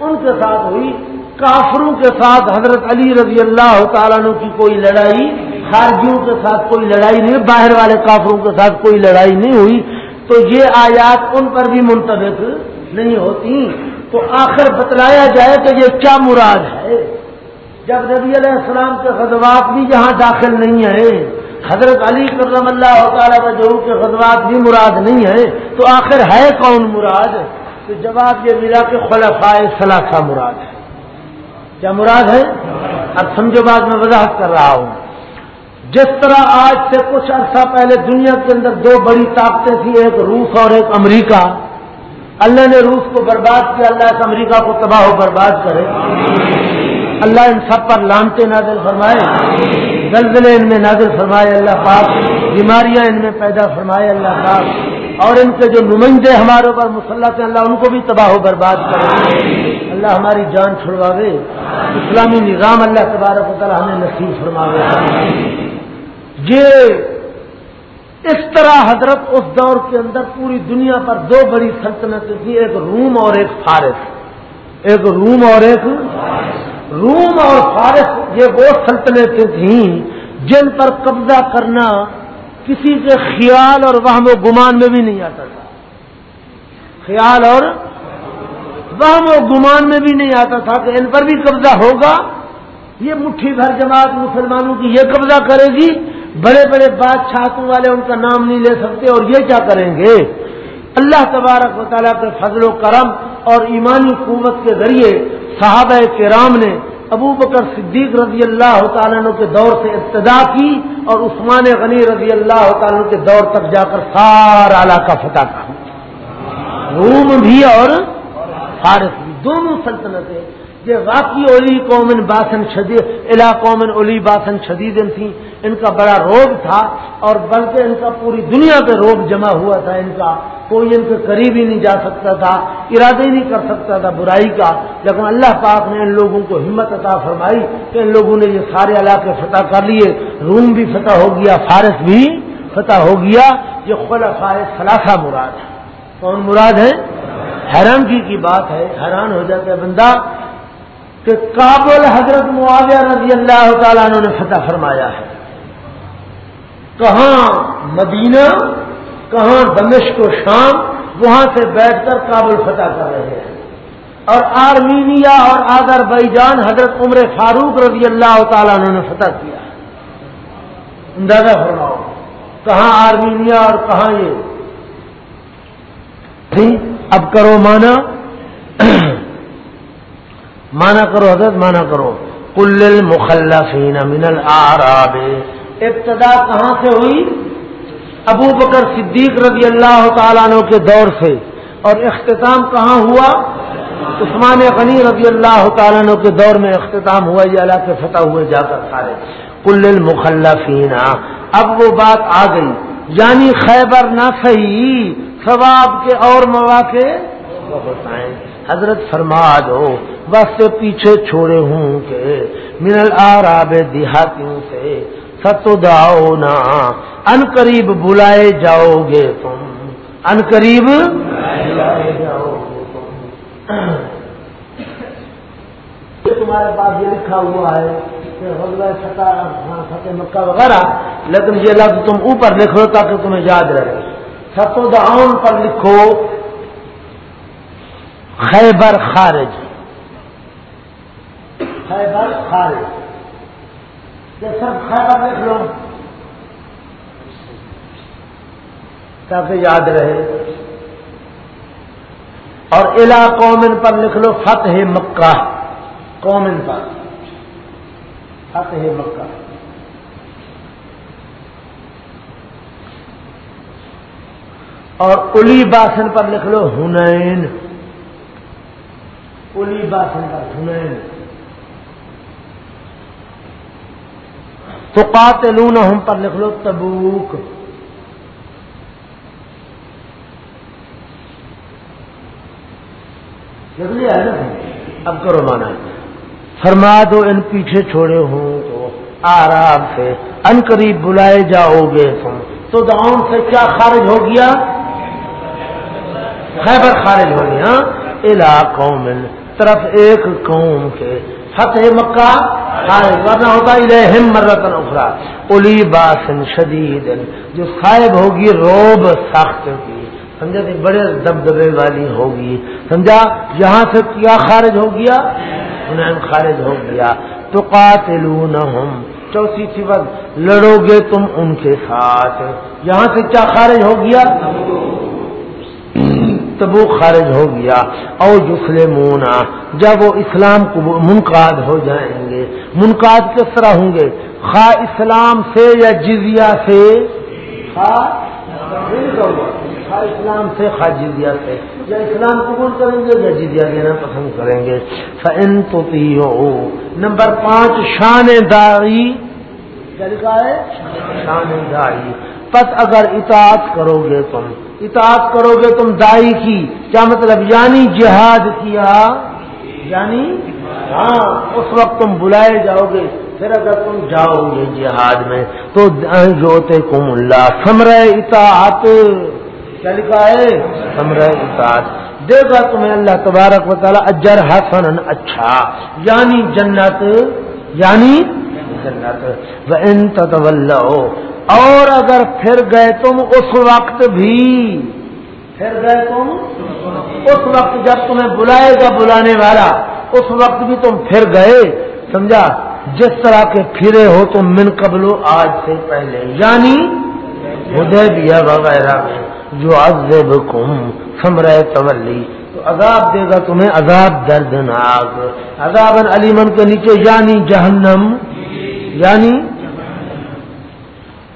ان کے ساتھ ہوئی۔ کافروں کے ساتھ حضرت علی رضی اللہ تعالیٰ کی کوئی لڑائی خارجیوں کے ساتھ کوئی لڑائی نہیں، باہر والے کافروں کے ساتھ کوئی لڑائی نہیں ہوئی۔ تو یہ آیات ان پر بھی منتخب نہیں ہوتی۔ تو آخر بتلایا جائے کہ یہ کیا مراد ہے؟ جب نبی علیہ السلام کے خدوات بھی یہاں داخل نہیں ہیں، حضرت علی کرم اللہ تعالیٰ وجہ کے خدوات بھی مراد نہیں ہے تو آخر ہے کون مراد؟ تو جواب یہ ملا کہ خلفائے ثلاثہ مراد ہے کیا مراد ہے اب سمجھو بات میں وضاحت کر رہا ہوں۔ جس طرح آج سے کچھ عرصہ پہلے دنیا کے اندر دو بڑی طاقتیں تھیں، ایک روس اور ایک امریکہ۔ اللہ نے روس کو برباد کیا، اللہ اس امریکہ کو تباہ و برباد کرے۔ اللہ ان سب پر لانتے نازل فرمائے، زلزلے ان میں نازل فرمائے اللہ پاک، بیماریاں ان میں پیدا فرمائے اللہ پاک، اور ان کے جو نمائندے ہمارے اوپر مسلح تھے اللہ ان کو بھی تباہ و برباد کرے۔ اللہ ہماری جان چھڑواوے، اسلامی نظام اللہ تبارک و تعالیٰ ہمیں نصیب فرماوے۔ یہ اس طرح حضرت اس دور کے اندر پوری دنیا پر دو بڑی سلطنتیں تھیں، ایک روم اور ایک فارس۔ ایک روم اور ایک روم اور فارس یہ وہ سلطنتیں تھیں جن پر قبضہ کرنا کسی کے خیال اور وہم و گمان میں بھی نہیں آتا تھا۔ خیال اور وہم و گمان میں بھی نہیں آتا تھا کہ ان پر بھی قبضہ ہوگا۔ یہ مٹھی بھر جماعت مسلمانوں کی یہ قبضہ کرے گی۔ بڑے بڑے بادشاہتوں والے ان کا نام نہیں لے سکتے اور یہ کیا کریں گے؟ اللہ تبارک و تعالیٰ کے فضل و کرم اور ایمانی قوت کے ذریعے صحابہ کرام نے ابو بکر صدیق رضی اللہ تعالیٰ کے دور سے ابتدا کی اور عثمان غنی رضی اللہ تعالیٰ کے دور تک جا کر سارا علاقہ فتح تھا روم بھی اور فارس بھی، دونوں سلطنتیں۔ یہ واقعی اولی قومن باسن شدید علا قومن اولی باسن شدید تھیں۔ ان کا بڑا روگ تھا اور بلکہ ان کا پوری دنیا پہ روگ جمع ہوا تھا ان کا، کوئی ان کے قریب ہی نہیں جا سکتا تھا، ارادہ ہی نہیں کر سکتا تھا برائی کا۔ لیکن اللہ پاک نے ان لوگوں کو ہمت عطا فرمائی کہ ان لوگوں نے یہ سارے علاقے فتح کر لیے۔ روم بھی فتح ہو گیا، فارس بھی فتح ہو گیا۔ یہ خلفاء فلاخا مراد ہے کون مراد ہے حیران جی کی بات ہے، حیران ہو جاتا ہے بندہ کہ کابل حضرت معاویہ رضی اللہ تعالیٰ عنہ نے فتح فرمایا ہے۔ کہاں مدینہ، کہاں دمشق و شام، وہاں سے بیٹھ کر کابل فتح کر رہے ہیں۔ اور آرمینیا اور آدر بائی جان حضرت عمر فاروق رضی اللہ تعالیٰ نے فتح کیا۔ اندازہ فرماؤ، کہاں آرمینیا اور کہاں یہ؟ اب کرو مانا مانا کرو حضرت مانا کرو۔ کل المخلفین من العراب ابتدا کہاں سے ہوئی؟ ابو بکر صدیق رضی اللہ تعالیٰ عنہ کے دور سے۔ اور اختتام کہاں ہوا؟ عثمان غنی رضی اللہ تعالیٰ عنہ کے دور میں اختتام ہوا، یہ اللہ کے فتح ہوئے جا کر سارے۔ کل المخلفین اب وہ بات آ گئی۔ یعنی خیبر نہ صحیح، ثواب کے اور مواقع بتائیں حضرت فرما دو، بس پیچھے چھوڑے ہوں کہ، من العراب دیہاتیوں سے۔ ستو ان قریب بلائے جاؤ گے تم۔ ان قریب بلائے جاؤ گے تم تمہارے پاس یہ لکھا ہوا ہے ہاں، فتح مکہ وغیرہ، لیکن یہ لفظ تم اوپر لکھو تاکہ تمہیں یاد رہے۔ ستو داؤن پر لکھو، خیبر خارج خیبر خارج یہ سب خیبر لکھ لو تاکہ یاد رہے۔ اور الا قومن پر لکھ لو، فتح مکہ۔ قومن پر۔ فتح مکہ۔ اور الی باسن پر لکھ لو ہنین الی باسن پر ہنین تو قاتلون ہم پر لکھ لو تبوک۔ لکھ لیا ہے نا؟ اب کرو مانا۔ فرما دو ان پیچھے چھوڑے ہوں تو آرام سے، ان قریب بلائے جاؤ گے تم۔ تو داؤن سے کیا خارج ہو گیا؟ خیبر خارج ہو گیا۔ علا قوم، طرف ایک قوم کے۔ فتح مکہ ورنہ ہوتا الہم مرتن اخرا الی باسن شدید، جو صاحب ہوگی، روب سخت کی سمجھا؟ کہ بڑے دبدبے والی ہوگی۔ سمجھا؟ یہاں سے کیا خارج ہو گیا؟ انہیں خارج ہو گیا۔ تو قاتلون ہم چوتھی صفت، لڑو گے تم ان کے ساتھ۔ یہاں سے کیا خارج ہو گیا؟ تب وہ خارج ہو گیا۔ او یسلمونا جب وہ اسلام کو منقاد ہو جائیں گے۔ منقاد کس طرح ہوں گے؟ خا اسلام سے یا جزیہ سے؟ خا اسلام سے، خا جزیہ سے۔ یا اسلام قبول کریں گے یا جزیہ دینا پسند کریں گے۔ فن تو نمبر پانچ شان داری کیا لکھا ہے؟ شان داری پت اگر اطاعت کرو گے تم اطاعت کرو گے تم دائی کی۔ کیا مطلب؟ یعنی جہاد کیا۔ یعنی ہاں اس وقت تم بلائے جاؤ گے۔ پھر اگر تم جاؤ گے جہاد میں، تو جوتے کم اللہ۔ سمر اطاعت۔ کیا لکھا ہے؟ سمر اطاعت۔ دے گا تمہیں اللہ تبارک و تعالیٰ اجر حسن اچھا۔ یعنی جنت یعنی جنت۔ وہ ان اور اگر پھر گئے تم اس وقت بھی پھر گئے تم اس وقت جب تمہیں بلائے گا بلانے والا، اس وقت بھی تم پھر گئے، سمجھا؟ جس طرح کے پھرے ہو تم من قبلو آج سے پہلے یعنی ہدے دیا وغیرہ میں جو عزب کم سمرے تولی، تو عذاب دے گا تمہیں عذاب دردناک عذاب علیمن کے نیچے یعنی جہنم یعنی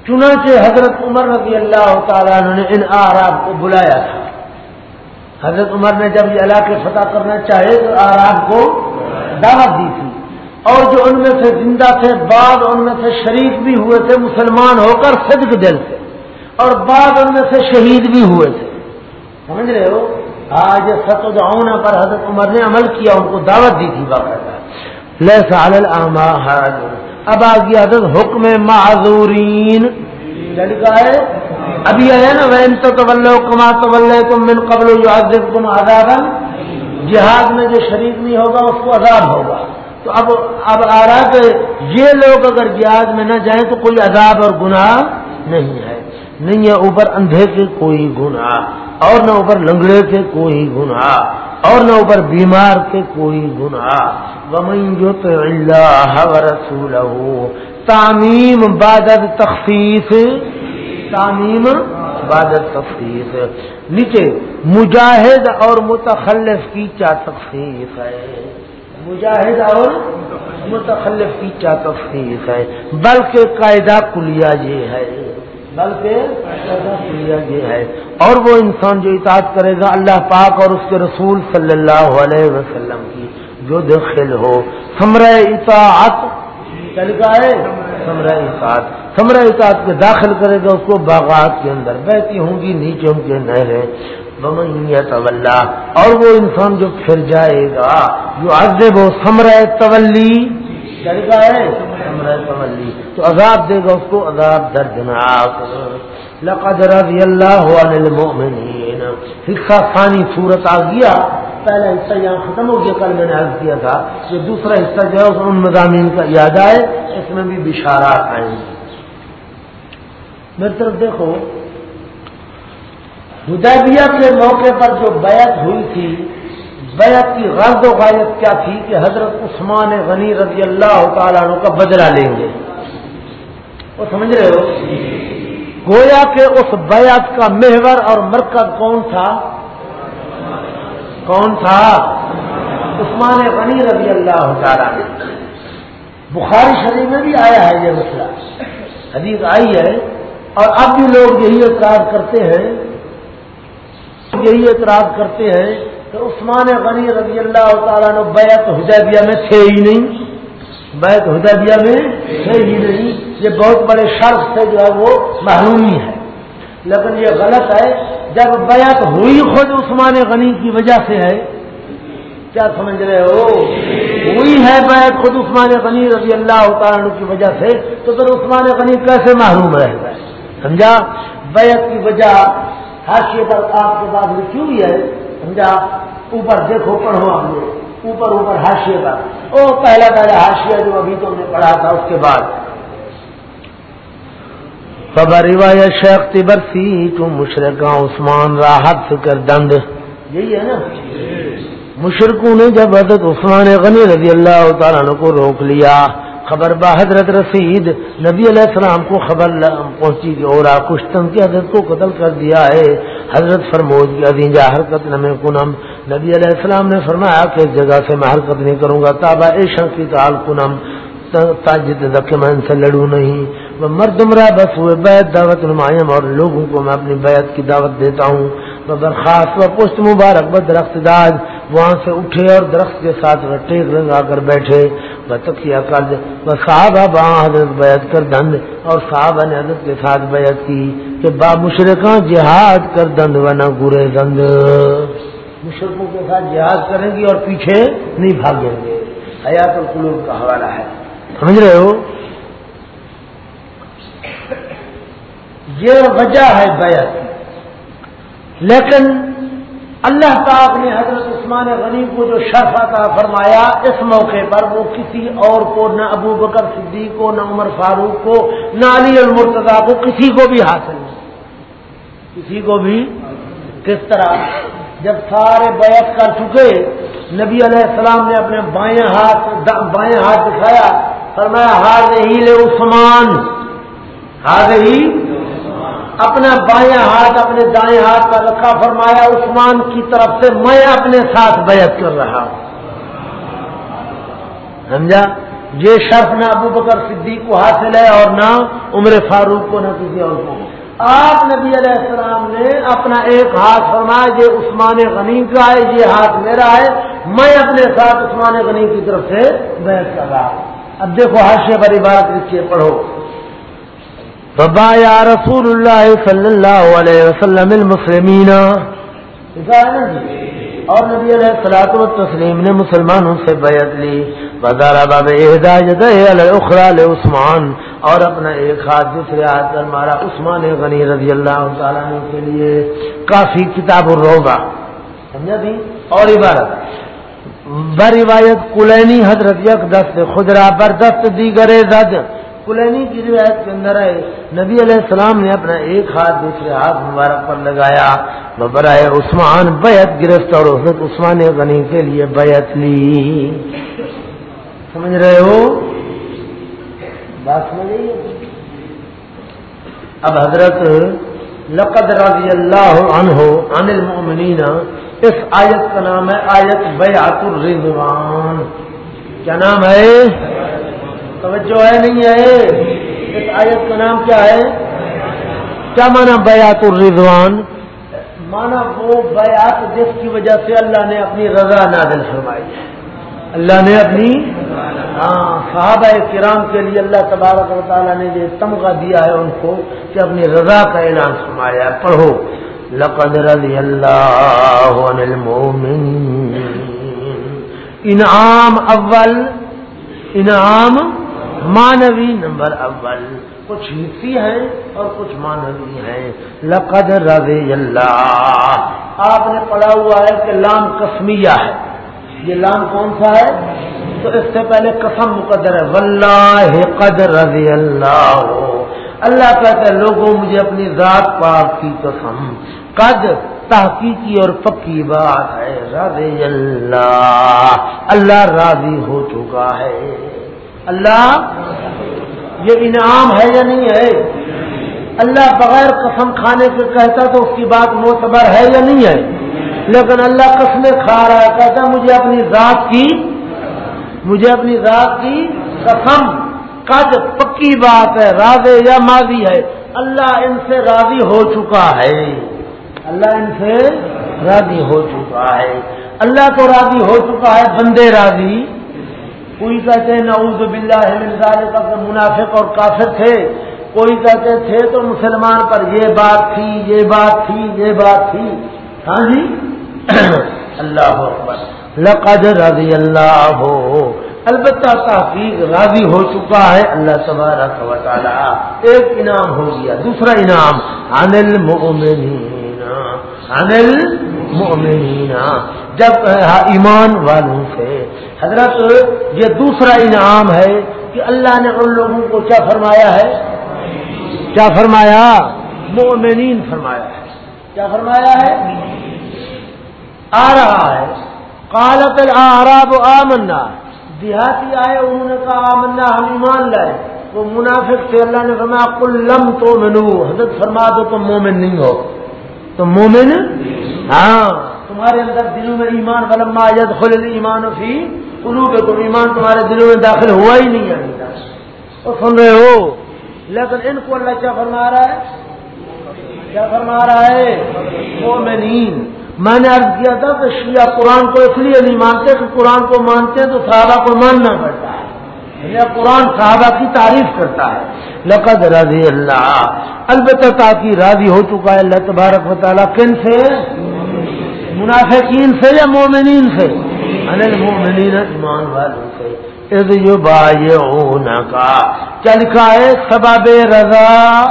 چنانچہ حضرت عمر رضی اللہ تعالیٰ نے ان آراب کو بلایا تھا۔ حضرت عمر نے جب یہ علاقے فتح کرنا چاہے تو آراب کو دعوت دی تھی۔ اور جو ان میں سے زندہ تھے، بعض ان میں سے شریف بھی ہوئے تھے، مسلمان ہو کر صدق دل سے اور بعض ان میں سے شہید بھی ہوئے تھے۔ سمجھ رہے ہو؟ آج ست پر حضرت عمر نے عمل کیا، ان کو دعوت دی تھی باقاعدہ۔ اب آ گیا حضرت حکم معذورین۔ لڑکا ہے ابھی آیا نا وین تو کما تو تم من قبل تم آزاد جہاد میں جو شریک نہیں ہوگا، اس کو عذاب ہوگا۔ تو اب اب آ رہا کہ یہ لوگ اگر جہاد میں نہ جائیں تو کوئی عذاب اور گناہ نہیں ہے۔ نہیں ہے اوپر اندھے کے کوئی گناہ۔ اور نہ اوپر لنگڑے کے کوئی گناہ، اور نہ اوپر بیمار کے کوئی گناہ۔ جو تو اللہ رسول تعمیم بادت تخفیف تعمیم بادت تخفیف نیچے، مجاہد اور متخلف کی کیا تخفیف ہے۔ مجاہد اور متخلف کی کیا تخفیف ہے۔ بلکہ قاعدہ کلیا یہ ہے۔ بلکہ یہ ہے۔ اور وہ انسان جو اطاعت کرے گا اللہ پاک اور اس کے رسول صلی اللہ علیہ وسلم کی جو دخل ہو۔ سمر اطاعت۔ چل گئے سمر اطاعت۔ سمر اطاعت کے داخل کرے گا اس کو باغات کے اندر۔ بہتی ہوں گی نیچے ان کے نہریں بمنیت اور وہ انسان جو پھر جائے گا جو عزب وہ سمر تولی۔ تو عذاب دے گا اس کو، عذاب دردناک۔ لقد رضی اللہ عن المؤمنین حصہ ثانی صورت آ گیا. پہلا حصہ یہاں ختم ہو گیا، کل میں نے عرض کیا تھا. کہ دوسرا حصہ جو ہے ان مضامین کا یاد آئے، اس میں بھی بشارات آئیں گی. میری طرف دیکھو ہدیبیہ کے موقع پر جو بیعت ہوئی تھی، بیعت کی غرض و غایت کیا تھی کہ حضرت عثمان غنی رضی اللہ تعالیٰ عنہ کا بدلہ لیں گے. وہ سمجھ رہے ہو؟ گویا کہ اس بیعت کا محور اور مرکز کون تھا؟ کون تھا؟ عثمان غنی رضی اللہ تعالیٰ نے بخاری شریف میں بھی آیا ہے یہ مسئلہ۔ حدیث آئی ہے۔ اور اب بھی لوگ یہی اعتراض کرتے ہیں۔ یہی اعتراض کرتے ہیں کہ عثمان غنی رضی اللہ تعالیٰ نے بیت حدیبیہ میں تھے ہی نہیں۔ بیت حدیبیہ میں تھے ہی نہیں۔ یہ بہت بڑے شرف سے جو ہے وہ معلومی ہے۔ لیکن یہ غلط ہے، جب بیعت ہوئی خود عثمان غنی کی وجہ سے ہے، کیا سمجھ رہے ہو؟ ہوئی ہے بیعت خود عثمان غنی رضی اللہ تعالیٰ کی وجہ سے، تو پھر عثمان غنی کیسے محروم رہے؟ گا سمجھا؟ بیعت کی وجہ حاشیے پر آپ کے پاس لکھی ہوئی ہے سمجھا؟ اوپر دیکھو، پڑھو ہم نے اوپر اوپر ہاشیے کا او پہلا پہلا ہاشیا جو ابھی تو نے پڑھا تھا، اس کے بعد۔ خبر روایت شیخ تبرسی تو مشرقہ عثمان راحت فکر دند۔ یہی ہے نا؟ مشرقوں نے جب حضرت عثمان غنی رضی اللہ تعالیٰ کو روک لیا، خبر با حضرت رسید، نبی علیہ السلام کو خبر پہنچی کہ اور کشتم کی حضرت کو قتل کر دیا ہے۔ حضرت فرمود کی حرکت نمے کنم۔ نبی علیہ السلام نے فرمایا کہ اس جگہ سے میں حرکت نہیں کروں گا تابا ایشا کی تال کنم۔ تاجد دک میں ان سے لڑوں نہیں۔ وہ مردمرا بس ہوئے بیت دعوت نمائم اور لوگوں کو میں اپنی بیعت کی دعوت دیتا ہوں برخاست و پشت مبارک ب درخت داج وہاں سے اٹھے اور درخت کے ساتھ ٹیک لگا کر بیٹھے بتکیا کر وہ صحابہ با حضرت بیعت کر دند اور صحابہ نے حضرت کے ساتھ بیعت کی کہ با مشرقہ جہاد کر دند و نہ گرے دند مشرقوں کے ساتھ جہاد کریں گی اور پیچھے نہیں بھاگیں گے۔ حیات القلوب کا حوالہ ہے۔ سمجھ رہے ہو؟ یہ وجہ ہے بیعت لیکن اللہ پاک نے حضرت عثمان غنی کو جو شرف عطا فرمایا، اس موقع پر وہ کسی اور کو، نہ ابو بکر صدیق کو، نہ عمر فاروق کو، نہ علی المرتضا کو، کسی کو بھی حاصل نہیں۔ کسی کو بھی کس طرح؟ جب سارے بیعت کر چکے، نبی علیہ السلام نے اپنے بائیں ہاتھ بائیں ہاتھ دکھایا، فرمایا ہار ہی لے عثمان ہار ہی اپنا بائیں ہاتھ اپنے دائیں ہاتھ پر رکھا فرمایا، عثمان کی طرف سے میں اپنے ساتھ بیعت کر رہا ہوں۔ سمجھا؟ یہ شرط نہ ابو بکر صدیق کو حاصل ہے اور نہ عمر فاروق کو، نہ کسی اور کو۔ آپ نبی علیہ السلام نے اپنا ایک ہاتھ فرمایا، یہ عثمان غنی کا ہے، یہ ہاتھ میرا ہے، میں اپنے ساتھ عثمان غنی کی طرف سے بحث کر رہا ہوں۔ اب دیکھو حاشے پر عبارت لکھیے، پڑھو۔ ببا یا رسول اللہ صلی اللہ علیہ وسلم المسلمین۔ اور نبی علیہ السلاط و تسلیم نے مسلمانوں سے بیعت لی۔ بازار باب اخرا عثمان اور اپنا ایک ہاتھ دوسرے ہاتھ پر مارا عثمان غنی رضی اللہ تعالیٰ کے لیے۔ کافی کتاب روگا سمجھا بھی اور عبارت۔ بر روایت کلینی حضرت یک دست خدرا بر دست دیگر زد۔ کلینی کی روایت کے اندر ہے، نبی علیہ السلام نے اپنا ایک ہاتھ دوسرے ہاتھ مبارک پر لگایا وہ برائے عثمان بیعت گرفت اور حضرت عثمان غنی کے لیے بیعت لی۔ سمجھ رہے ہو؟ بات اب حضرت لقد رضی اللہ عنہ عن المؤمنین، اس آیت کا نام ہے آیت بیعت الرضوان۔ کیا نام ہے؟ توجہ ہے نہیں ہے؟ اس آیت کا نام کیا ہے؟ کیا مانا بیعت الرضوان؟ مانا وہ بیعت جس کی وجہ سے اللہ نے اپنی رضا نازل فرمائی۔ ہے اللہ نے اپنی ہاں صحابہ کرام کے لیے اللہ تبارک و تعالیٰ نے یہ تمغہ دیا ہے ان کو کہ اپنی رضا کا اعلان سنایا پڑھو۔ لقد رضی اللہ عن انعام اول، انعام مانوی نمبر اول۔ کچھ حصی ہے اور کچھ مانوی ہیں۔ لقد رضی اللہ۔ آپ نے پڑھا ہوا ہے کہ لام کسمیہ ہے۔ یہ لام کون سا ہے؟ تو اس سے پہلے قسم مقدر ہے۔ واللہ قد رضی اللہ۔ اللہ کہتے ہیں، لوگوں، مجھے اپنی ذات پاک کی قسم۔ قد تحقیقی اور پکی بات ہے۔ رضی اللہ۔ اللہ راضی ہو چکا ہے۔ اللہ، یہ انعام ہے یا نہیں ہے؟ اللہ بغیر قسم کھانے سے کہتا تو اس کی بات معتبر ہے یا نہیں ہے؟ لیکن اللہ قسمیں کھا رہا ہے، کہتا مجھے اپنی ذات کی، مجھے اپنی ذات کی قسم قد پکی بات ہے، راضی یا ماضی ہے۔ اللہ ان سے راضی ہو چکا ہے۔ اللہ ان سے راضی ہو چکا ہے۔ اللہ تو راضی ہو چکا ہے، بندے راضی۔ کوئی کہتے ہیں نعوذ باللہ من ذالک کا منافق اور کافر تھے۔ کوئی کہتے تھے تو مسلمان پر یہ بات تھی، یہ بات تھی، یہ بات تھی۔ ہاں جی؟ اللہ لقد رضی اللہ۔ ہو البتہ تحقیق راضی ہو چکا ہے۔ اللہ تبارک و تعالی ایک انعام ہو گیا۔ دوسرا انعام، انل المؤمنین انل المؤمنین جب ایمان والوں سے حضرت، یہ دوسرا انعام ہے کہ اللہ نے ان لوگوں کو کیا فرمایا ہے؟ کیا فرمایا؟ مومنین فرمایا ہے۔ کیا فرمایا ہے؟ آ رہا ہے۔ کالت العراب آمنا۔ دیہاتی آئے، انہوں نے کہا، آمنا، ہم ایمان لائے۔ وہ منافق تھے۔ اللہ نے فرمایا کل لم تو منو حضرت فرما دو، تم مومن نہیں ہو۔ تم مومن؟ ہاں۔ تمہارے اندر دلوں میں ایمان، ولما ید خل ایمان فی قلوب تم، ایمان تمہارے دلوں میں داخل ہوا ہی نہیں ہے۔ وہ سن رہے ہو؟ لیکن ان کو اللہ کیا فرما رہا ہے؟ کیا فرما رہا ہے؟ مومنین، میں نے عرض کیا تھا کہ شیعہ قرآن کو اس لیے نہیں مانتے کہ قرآن کو مانتے ہیں تو صحابہ کو ماننا پڑتا ہے۔ قرآن صحابہ کی تعریف کرتا ہے۔ لقد رضی اللہ، البتہ تاکہ راضی ہو چکا ہے اللہ تبارک و تعالیٰ، کن سے؟ منافقین سے یا مومنین سے؟ انل مومنین ایمان والوں سے جو کا کیا لکھا ہے سباب رضا۔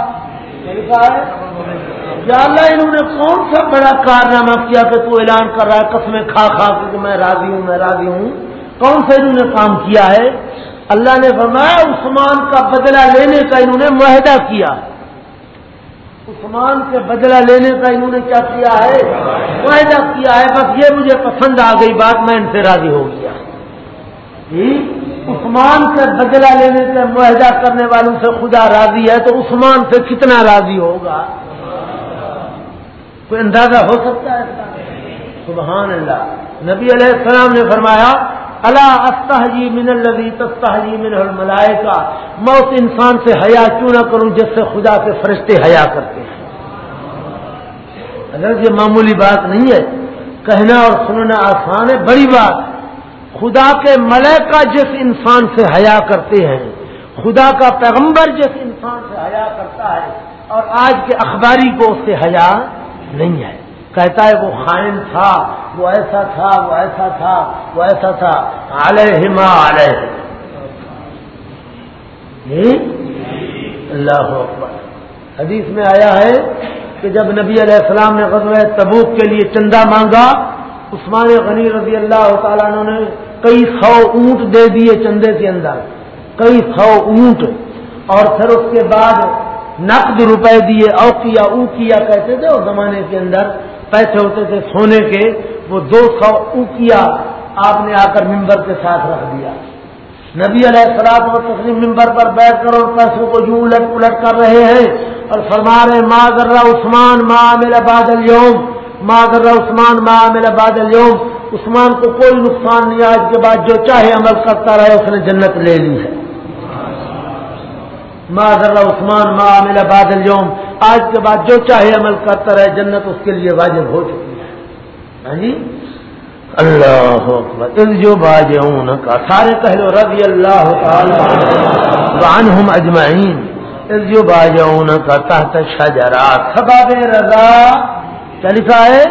کیا لکھا ہے یا اللہ، انہوں نے کون سا بڑا کارنامہ کیا کہ تو اعلان کر رہا ہے، قسمیں کھا کھا کے میں راضی ہوں، میں راضی ہوں؟ کون سا انہوں نے کام کیا ہے؟ اللہ نے فرمایا، عثمان کا بدلہ لینے کا انہوں نے معاہدہ کیا۔ عثمان کے بدلہ لینے کا انہوں نے کیا کیا ہے؟ معاہدہ کیا ہے، بس یہ مجھے پسند آ گئی بات، میں ان سے راضی ہو گیا۔ جی، عثمان سے بدلہ لینے سے معاہدہ کرنے والوں سے خدا راضی ہے، تو عثمان سے کتنا راضی ہوگا؟ کوئی اندازہ ہو سکتا ہے؟ سبحان اللہ۔ نبی علیہ السلام نے فرمایا اللہ استحجی من الذي تستحجی من الملائے کا موت انسان سے حیا کیوں نہ کروں جس سے خدا کے فرشتے حیا کرتے ہیں؟ اگر یہ معمولی بات نہیں ہے۔ کہنا اور سننا آسان ہے، بڑی بات۔ خدا کے ملکہ جس انسان سے حیا کرتے ہیں، خدا کا پیغمبر جس انسان سے حیا کرتا ہے، اور آج کے اخباری کو اس سے حیا نہیں ہے۔ کہتا ہے، وہ خائن تھا، وہ ایسا تھا، وہ ایسا تھا، وہ ایسا تھا۔ علیہ علیہ جی؟ اللہ اکبر۔ حدیث میں آیا ہے کہ جب نبی علیہ السلام نے غزوہ تبوک کے لیے چندہ مانگا، عثمان غنی رضی اللہ تعالیٰ نے کئی سو اونٹ دے دیے چندے کے اندر، کئی سو اونٹ۔ اور پھر اس کے بعد نقد روپے دیے اوکیا اوکیا کہتے تھے اس زمانے کے اندر، پیسے ہوتے تھے سونے کے، وہ دو سو اوکیا آپ نے آ کر ممبر کے ساتھ رکھ دیا۔ نبی علیہ السلام و تسلیم ممبر پر بیٹھ کر اور پیسوں کو یوں الٹ الٹ کر رہے ہیں۔ اور فرما رہے ماں ذرا عثمان ماں میرا بادل یوم ماں ذرا عثمان ماں میرا بادل یوم عثمان کو کوئی نقصان نہیں، آج کے بعد جو چاہے عمل کرتا رہے، اس نے جنت لے لی ہے۔ ماں ذرا عثمان ماں میرا بادل یوم آج کے بعد جو چاہے عمل کرتا رہے، جنت اس کے لیے واجب ہو چکی ہے۔ ہاں جی؟ اللہ اکبر۔ جو باز کا سارے کہہ لو، رضی اللہ تعالی ہم اجمعین۔ جو باز کا تحت شجرات. سباب رضا. کیا لکھا ہے؟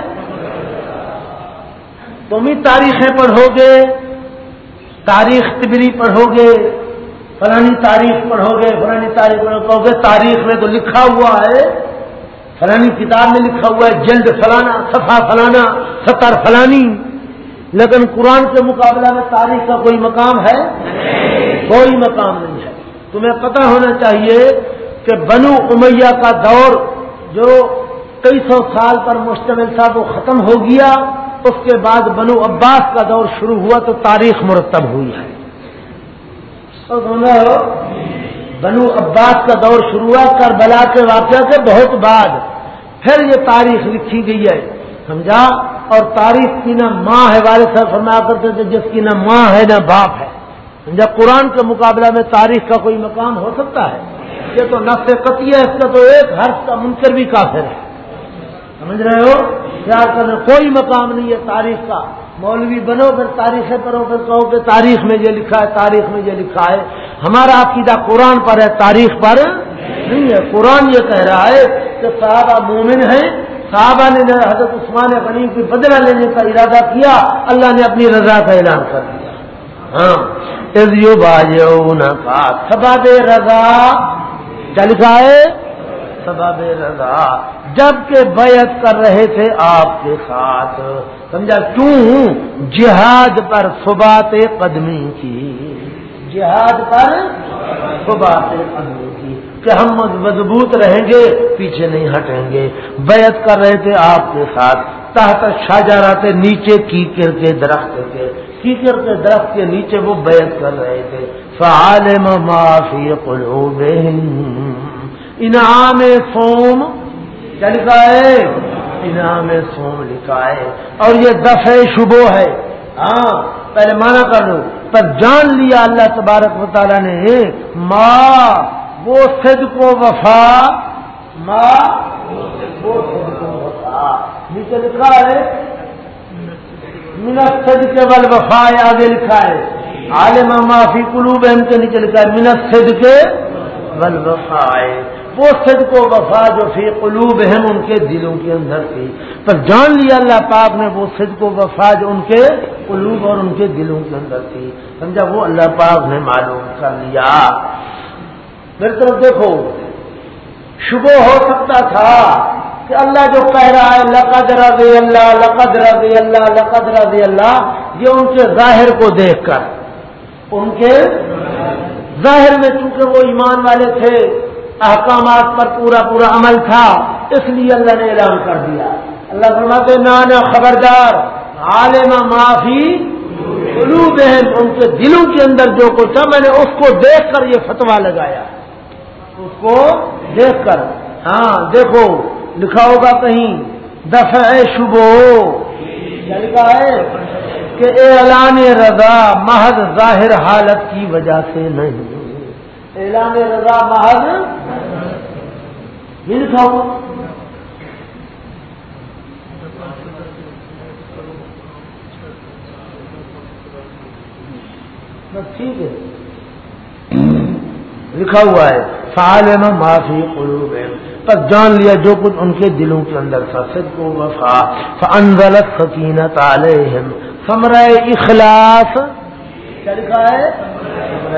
تم ہی تاریخیں پڑھو گے تاریخ تبری پڑھو گے فلانی تاریخ پڑھو گے فلانی تاریخ پڑھو گے تاریخ میں تو لکھا ہوا ہے. فلانی کتاب میں لکھا ہوا ہے. جلد فلانا صفا فلانا ستر فلانی. لیکن قرآن کے مقابلہ میں تاریخ کا کوئی مقام ہے؟ کوئی مقام نہیں ہے. تمہیں پتہ ہونا چاہیے کہ بنو امیہ کا دور جو کئی سو سال پر مشتمل تھا، وہ ختم ہو گیا۔ اس کے بعد بنو عباس کا دور شروع ہوا تو تاریخ مرتب ہوئی ہے۔ بنو عباس کا دور شروع ہوا، کربلا کے واقعہ کے بہت بعد۔ پھر یہ تاریخ لکھی گئی ہے، سمجھا؟ اور تاریخ کی نہ ماں ہے، والد صاحب فرمایا کرتے تھے، جس کی نہ ماں ہے، نہ باپ ہے۔ سمجھا قرآن کے مقابلہ میں تاریخ کا کوئی مقام ہو سکتا ہے، یہ تو نفس قطعی ہے، اس کا تو ایک حرف کا منکر بھی کافر ہے۔ سمجھ رہے ہو؟ کیا کرنا کوئی مقام نہیں ہے تاریخ کا۔ مولوی بنو، پھر تاریخیں پڑھو، پھر کہو کہ تاریخ میں یہ لکھا ہے، تاریخ میں یہ لکھا ہے۔ ہمارا عقیدہ قرآن پر ہے، تاریخ پر نہیں ہے۔ قرآن یہ کہہ رہا ہے کہ صحابہ مومن ہیں، صحابہ نے حضرت عثمان غنی کی بدلہ لینے کا ارادہ کیا، اللہ نے اپنی رضا کا اعلان کر دیا۔ ہاں۔ سباب رضا۔ کیا لکھا ہے؟ سباب رضا۔ جبکہ بیعت کر رہے تھے آپ کے ساتھ۔ سمجھا؟ کیوں؟ جہاد پر صبات قدمی کی۔ جہاد پر صبات قدمی کی۔ کہ ہم مضبوط رہیں گے، پیچھے نہیں ہٹیں گے۔ بیعت کر رہے تھے آپ کے ساتھ۔ تحت شاہجہاں نیچے کیکر کے درخت کے کیکر کے درخت کے نیچے وہ بیعت کر رہے تھے۔ فعالم معافی قلوب انعام سوم کیا لکھا ہے؟ انعام سوم لکھا ہے۔ اور یہ دفع شبو ہے۔ ہاں پہلے مانا کر لو پر جان لیا اللہ تبارک و تعالیٰ نے ماں وہ صدق و وفا ماں وہ صدق و وفا۔ نیچے لکھا ہے منت صدق بل وفا آگے لکھا ہے، عالم معافی قلوب احم کے نیچے لکھا ہے منت صدق بل وفا وہ صدق و وفا جو فی قلوب ہیں ان کے دلوں کے اندر تھی پر جان لیا اللہ پاک نے وہ صدق و وفا جو ان کے قلوب اور ان کے دلوں کے اندر تھی سمجھا؟ وہ اللہ پاک نے معلوم کر لیا۔ میری طرف دیکھو، شبہ ہو سکتا تھا کہ اللہ جو کہہ رہا ہے، لقد رضی اللہ، لقد رضی اللہ، لقد رضی اللہ، یہ ان کے ظاہر کو دیکھ کر۔ ان کے ظاہر میں چونکہ وہ ایمان والے تھے، احکامات پر پورا پورا عمل تھا، اس لیے اللہ نے اعلان کر دیا۔ اللہ فرماتے نانا خبردار عالم معافی قلوب ان کے دلوں کے اندر جو کچھ تھا، میں نے اس کو دیکھ کر یہ فتوا لگایا۔ اس کو دیکھ کر۔ ہاں دیکھو۔ لکھا ہوگا کہیں، دفع شبو لکھا یعنی ہے کہ اعلان رضا، محض ظاہر حالت کی وجہ سے نہیں۔ اعلان رضا، محض یہ لکھا ہوگا ٹھیک ہے۔ لکھا ہوا ہے فعال معافی قلوب پر جان لیا جو کچھ ان کے دلوں کے اندر تھا، صدق و وفا۔ فانزلت سکینت علیہم ثمرہ اخلاص کیا لکھا ہے؟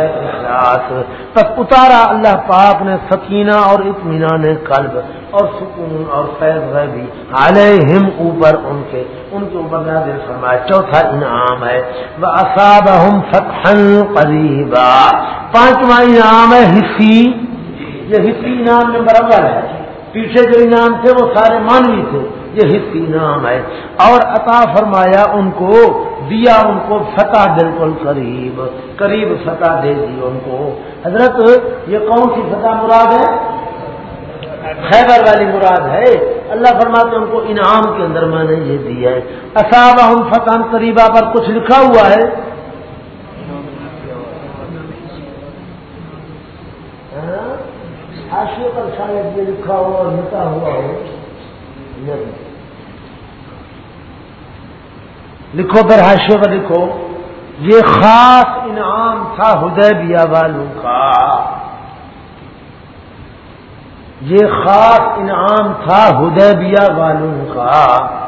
اخلاص پس اتارا اللہ پاک نے سکینہ اور اطمینان قلب اور سکون اور فیض بھی علیہم اوپر ان کے ان کے اوپر نازل فرمایا۔ چوتھا انعام ہے۔ وہ اصاب ہم فتحن قریبا پانچواں انعام ہے حصی۔ یہ حصی انعام میں برابر ہے۔ پیچھے جو انعام تھے وہ سارے مانوی تھے۔ یہ حصی انعام ہے۔ اور عطا فرمایا ان کو، دیا ان کو فتح بالکل قریب قریب فتح دے دی ان کو۔ حضرت، یہ کون سی فتح مراد ہے؟ خیبر والی مراد ہے۔ اللہ فرماتے ان کو انعام کے اندر میں نے یہ دیا ہے۔ اصاب ہم فتح قریبا پر کچھ لکھا ہوا ہے۔ حاشیے پر شاید یہ لکھا ہو اور لکھا ہوا ہو لکھو، پھر حاشیے پر لکھو۔ یہ خاص انعام تھا ہدے والوں کا۔ یہ خاص انعام تھا ہدے والوں کا۔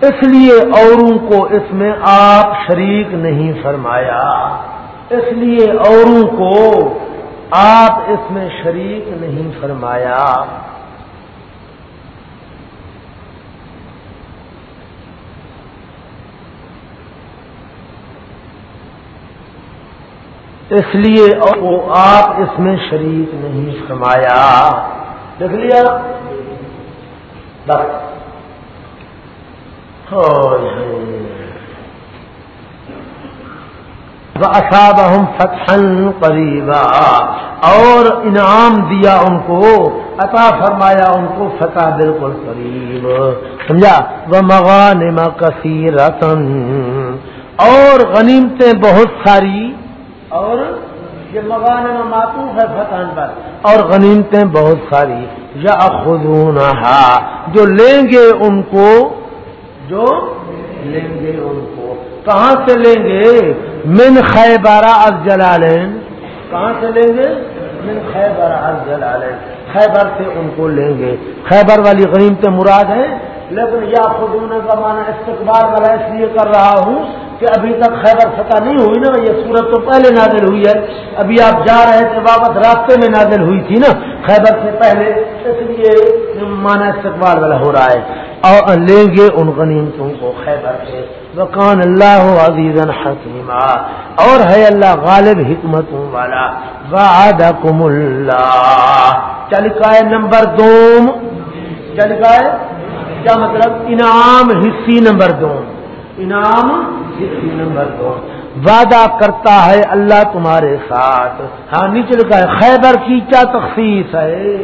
اس لیے اوروں کو اس میں آپ شریک نہیں فرمایا۔ اس لیے اوروں کو آپ اس میں شریک نہیں فرمایا۔ اس لیے آپ اس میں شریک نہیں فرمایا۔ دیکھ لیا؟ بس۔ اصاب ہم فتحن قریبا اور انعام دیا ان کو، عطا فرمایا ان کو فتح بالکل قریب۔ سمجھا؟ وہ مغان کثیر اور غنیمتیں بہت ساری۔ اور یہ مغان معطوف ہے فتح پر۔ اور غنیمتیں بہت ساری۔ یا خدون جو لیں گے ان کو جو لیں گے ان کو۔ کہاں سے لیں گے؟ من خیبارہ از جلالین۔ کہاں سے لیں گے؟ من خیبر از جلالین۔ خیبر سے ان کو لیں گے۔ خیبر والی غنیمت مراد ہے، لیکن یا خدون کا مانا استقبال والا اس لیے کر رہا ہوں کہ ابھی تک خیبر فتح نہیں ہوئی نا، یہ صورت تو پہلے نازل ہوئی ہے۔ ابھی آپ جا رہے تھے، واپس راستے میں نازل ہوئی تھی نا۔ خیبر سے پہلے اس لیے مانا استقبال والا ہو رہا ہے۔ اور لیں گے ان غنیمتوں کو خیبر سے۔ وکان اللہ عزیز حکیمہ اور ہے اللہ غالب حکمتوں والا۔ وعدکم اللہ۔ چل کا نمبر دوم۔ چل کا کیا مطلب؟ انعام حصی نمبر دو انعام حصی نمبر دو وعدہ کرتا ہے اللہ تمہارے ساتھ۔ ہاں نیچے لکھا ہے، خیبر کی کیا تخصیص ہے؟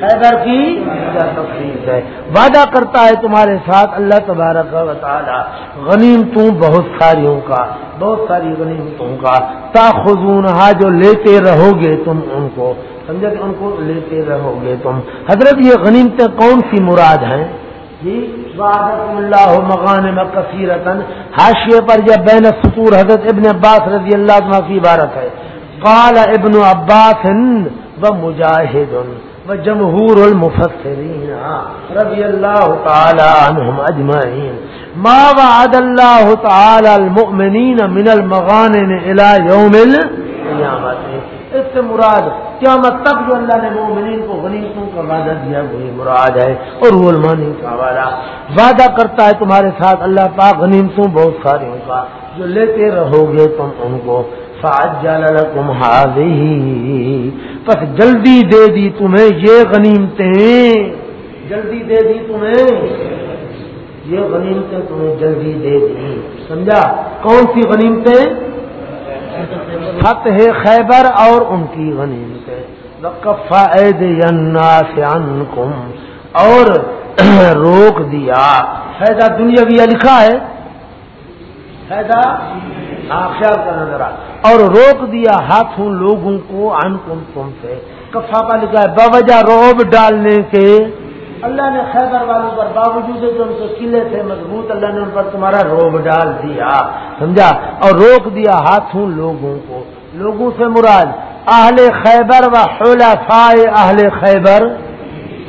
خیبر کی کیا تفریح ہے وعدہ کرتا ہے تمہارے ساتھ اللہ تبارک و تعالی۔ غنیمتوں بہت ساریوں کا، بہت ساری غنیمتوں کا۔ تاخذون جو لیتے رہو گے تم ان کو۔ سمجھا کہ ان کو لیتے رہو گے تم۔ حضرت یہ غنیمتیں کون سی مراد ہیں؟ جی اللہ مغان میں کثیرتن حاشیے پر یا بین سطور حضرت ابن عباس رضی اللہ عنہ کی عبارت ہے۔ قال ابن عباس و مجاہد۔ جمہور المفسرین، رضی اللہ تعالی عنہم اجمعین. ما وعد اللہ تعالی المؤمنین من المغانن الى یوم القیامت. اس سے مراد قیامت تک جو اللہ نے مومنین کو غنیمتوں کا وعدہ دیا، وہی مراد ہے اور وہ المانی کا وعدہ. وعدہ کرتا ہے تمہارے ساتھ اللہ پاک غنیمتوں بہت سارے کا جو لیتے رہو گے تم ان کو۔ فعجل لکم هذه پس جلدی دے دی تمہیں یہ غنیمتیں۔ جلدی دے دی تمہیں۔ یہ غنیمتیں تمہیں جلدی دے دی۔ سمجھا؟ کون سی غنیمتیں؟ فتح خیبر اور ان کی غنیمتیں۔ کفا اور روک دیا۔ فائدہ دنیا بھی لکھا ہے۔ فائدہ ہاں خیال کرنا ذرا۔ اور روک دیا ہاتھوں لوگوں کو ان کم تم سے۔ کفا کا لکھا ہے، باوجہ روب ڈالنے کے۔ اللہ نے خیبر والوں پر باوجود جو ان کے قلعے تھے مضبوط، اللہ نے ان پر تمہارا روب ڈال دیا، سمجھا؟ اور روک دیا ہاتھوں لوگوں کو۔ لوگوں سے مراد اہل خیبر و حلفاء اہل خیبر۔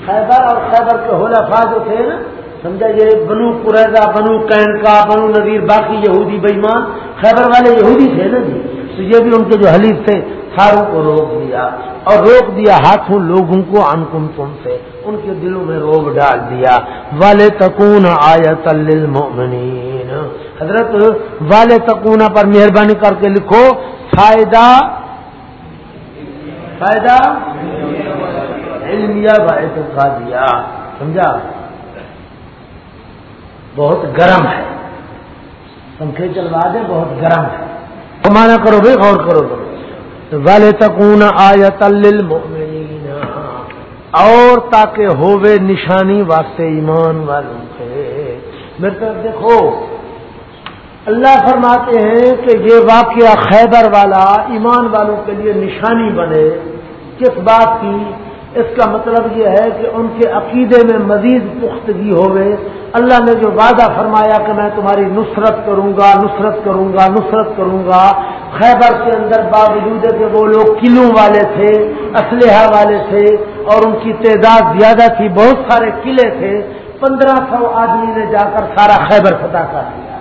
خیبر اور خیبر کے حلفاء جو تھے نا، سمجھا؟ یہ بنو قریضہ بنو کین کا بنو نذیر، باقی یہودی بےمان۔ خیبر والے یہودی تھے نا جی۔ تو یہ بھی ان کے جو حلیف تھے، ساروں کو روک دیا۔ اور روک دیا ہاتھوں لوگوں کو انکم تم سے۔ ان کے دلوں میں روگ ڈال دیا۔ والے تکون آیت للمؤمنین۔ حضرت والے تکون پر مہربانی کر کے لکھو، فائدہ فائدہ، علمیہ دیا۔ سمجھا؟ بہت گرم ہے۔ پنکھے چلوا دیں، بہت گرم ہے۔ مانا کرو بھائی غور کرو تو والے تکون آیت للمؤمنین اور تاکہ ہووے نشانی واسطے ایمان والوں کے۔ میرے طرف دیکھو، اللہ فرماتے ہیں کہ یہ واقعہ خیبر والا ایمان والوں کے لیے نشانی بنے۔ کس بات کی؟ اس کا مطلب یہ ہے کہ ان کے عقیدے میں مزید پختگی ہوئے اللہ نے جو وعدہ فرمایا کہ میں تمہاری نصرت کروں گا، نصرت کروں گا، نصرت کروں گا، خیبر کے اندر باوجود کہ وہ لوگ قلعوں والے تھے، اسلحہ والے تھے اور ان کی تعداد زیادہ تھی، بہت سارے قلعے تھے۔ پندرہ سو آدمی نے جا کر سارا خیبر فتح کر دیا۔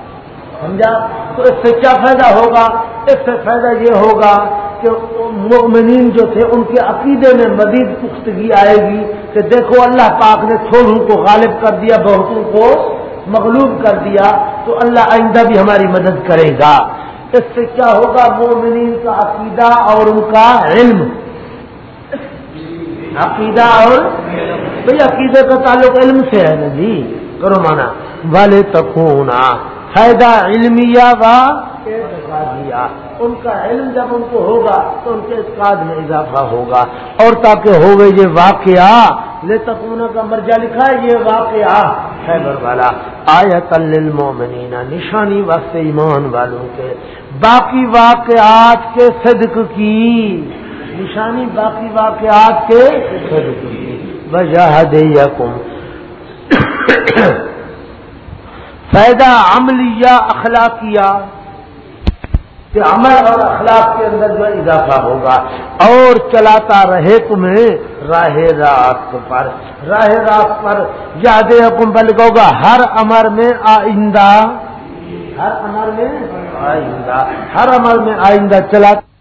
سمجھا؟ تو اس سے کیا فائدہ ہوگا؟ اس سے فائدہ یہ ہوگا کہ مؤمنین جو تھے، ان کے عقیدے میں مزید پختگی آئے گی کہ دیکھو اللہ پاک نے تھوڑوں کو غالب کر دیا، بہتوں کو مغلوب کر دیا، تو اللہ آئندہ بھی ہماری مدد کرے گا۔ اس سے کیا ہوگا؟ مومنین کا عقیدہ اور ان کا علم۔ عقیدہ اور بھائی، عقیدے کا تعلق علم سے ہے نا جی؟ کرو مانا۔ والے تکونا فائدہ علمیہ دیا ان کا علم جب ان کو ہوگا تو ان کے اسکاد میں اضافہ ہوگا۔ اور تاکہ ہو گئے یہ واقعہ لے تکون کا مرجع لکھا ہے یہ واقعہ۔ خیبر والا۔ آیا للمومنین نشانی واسطے ایمان والوں کے۔ باقی واقعات کے صدق کی۔ نشانی باقی واقعات کے صدق کی۔ وجہ دے فائدہ عملیہ اخلاقیہ کہ عمل اور اخلاق کے اندر جو اضافہ ہوگا اور چلاتا رہے تمہیں راہ راست پر۔ راہ راست پر یاد حکم بل ہوگا، ہر امر میں آئندہ، ہر امر میں آئندہ، ہر امر میں آئندہ چلاتا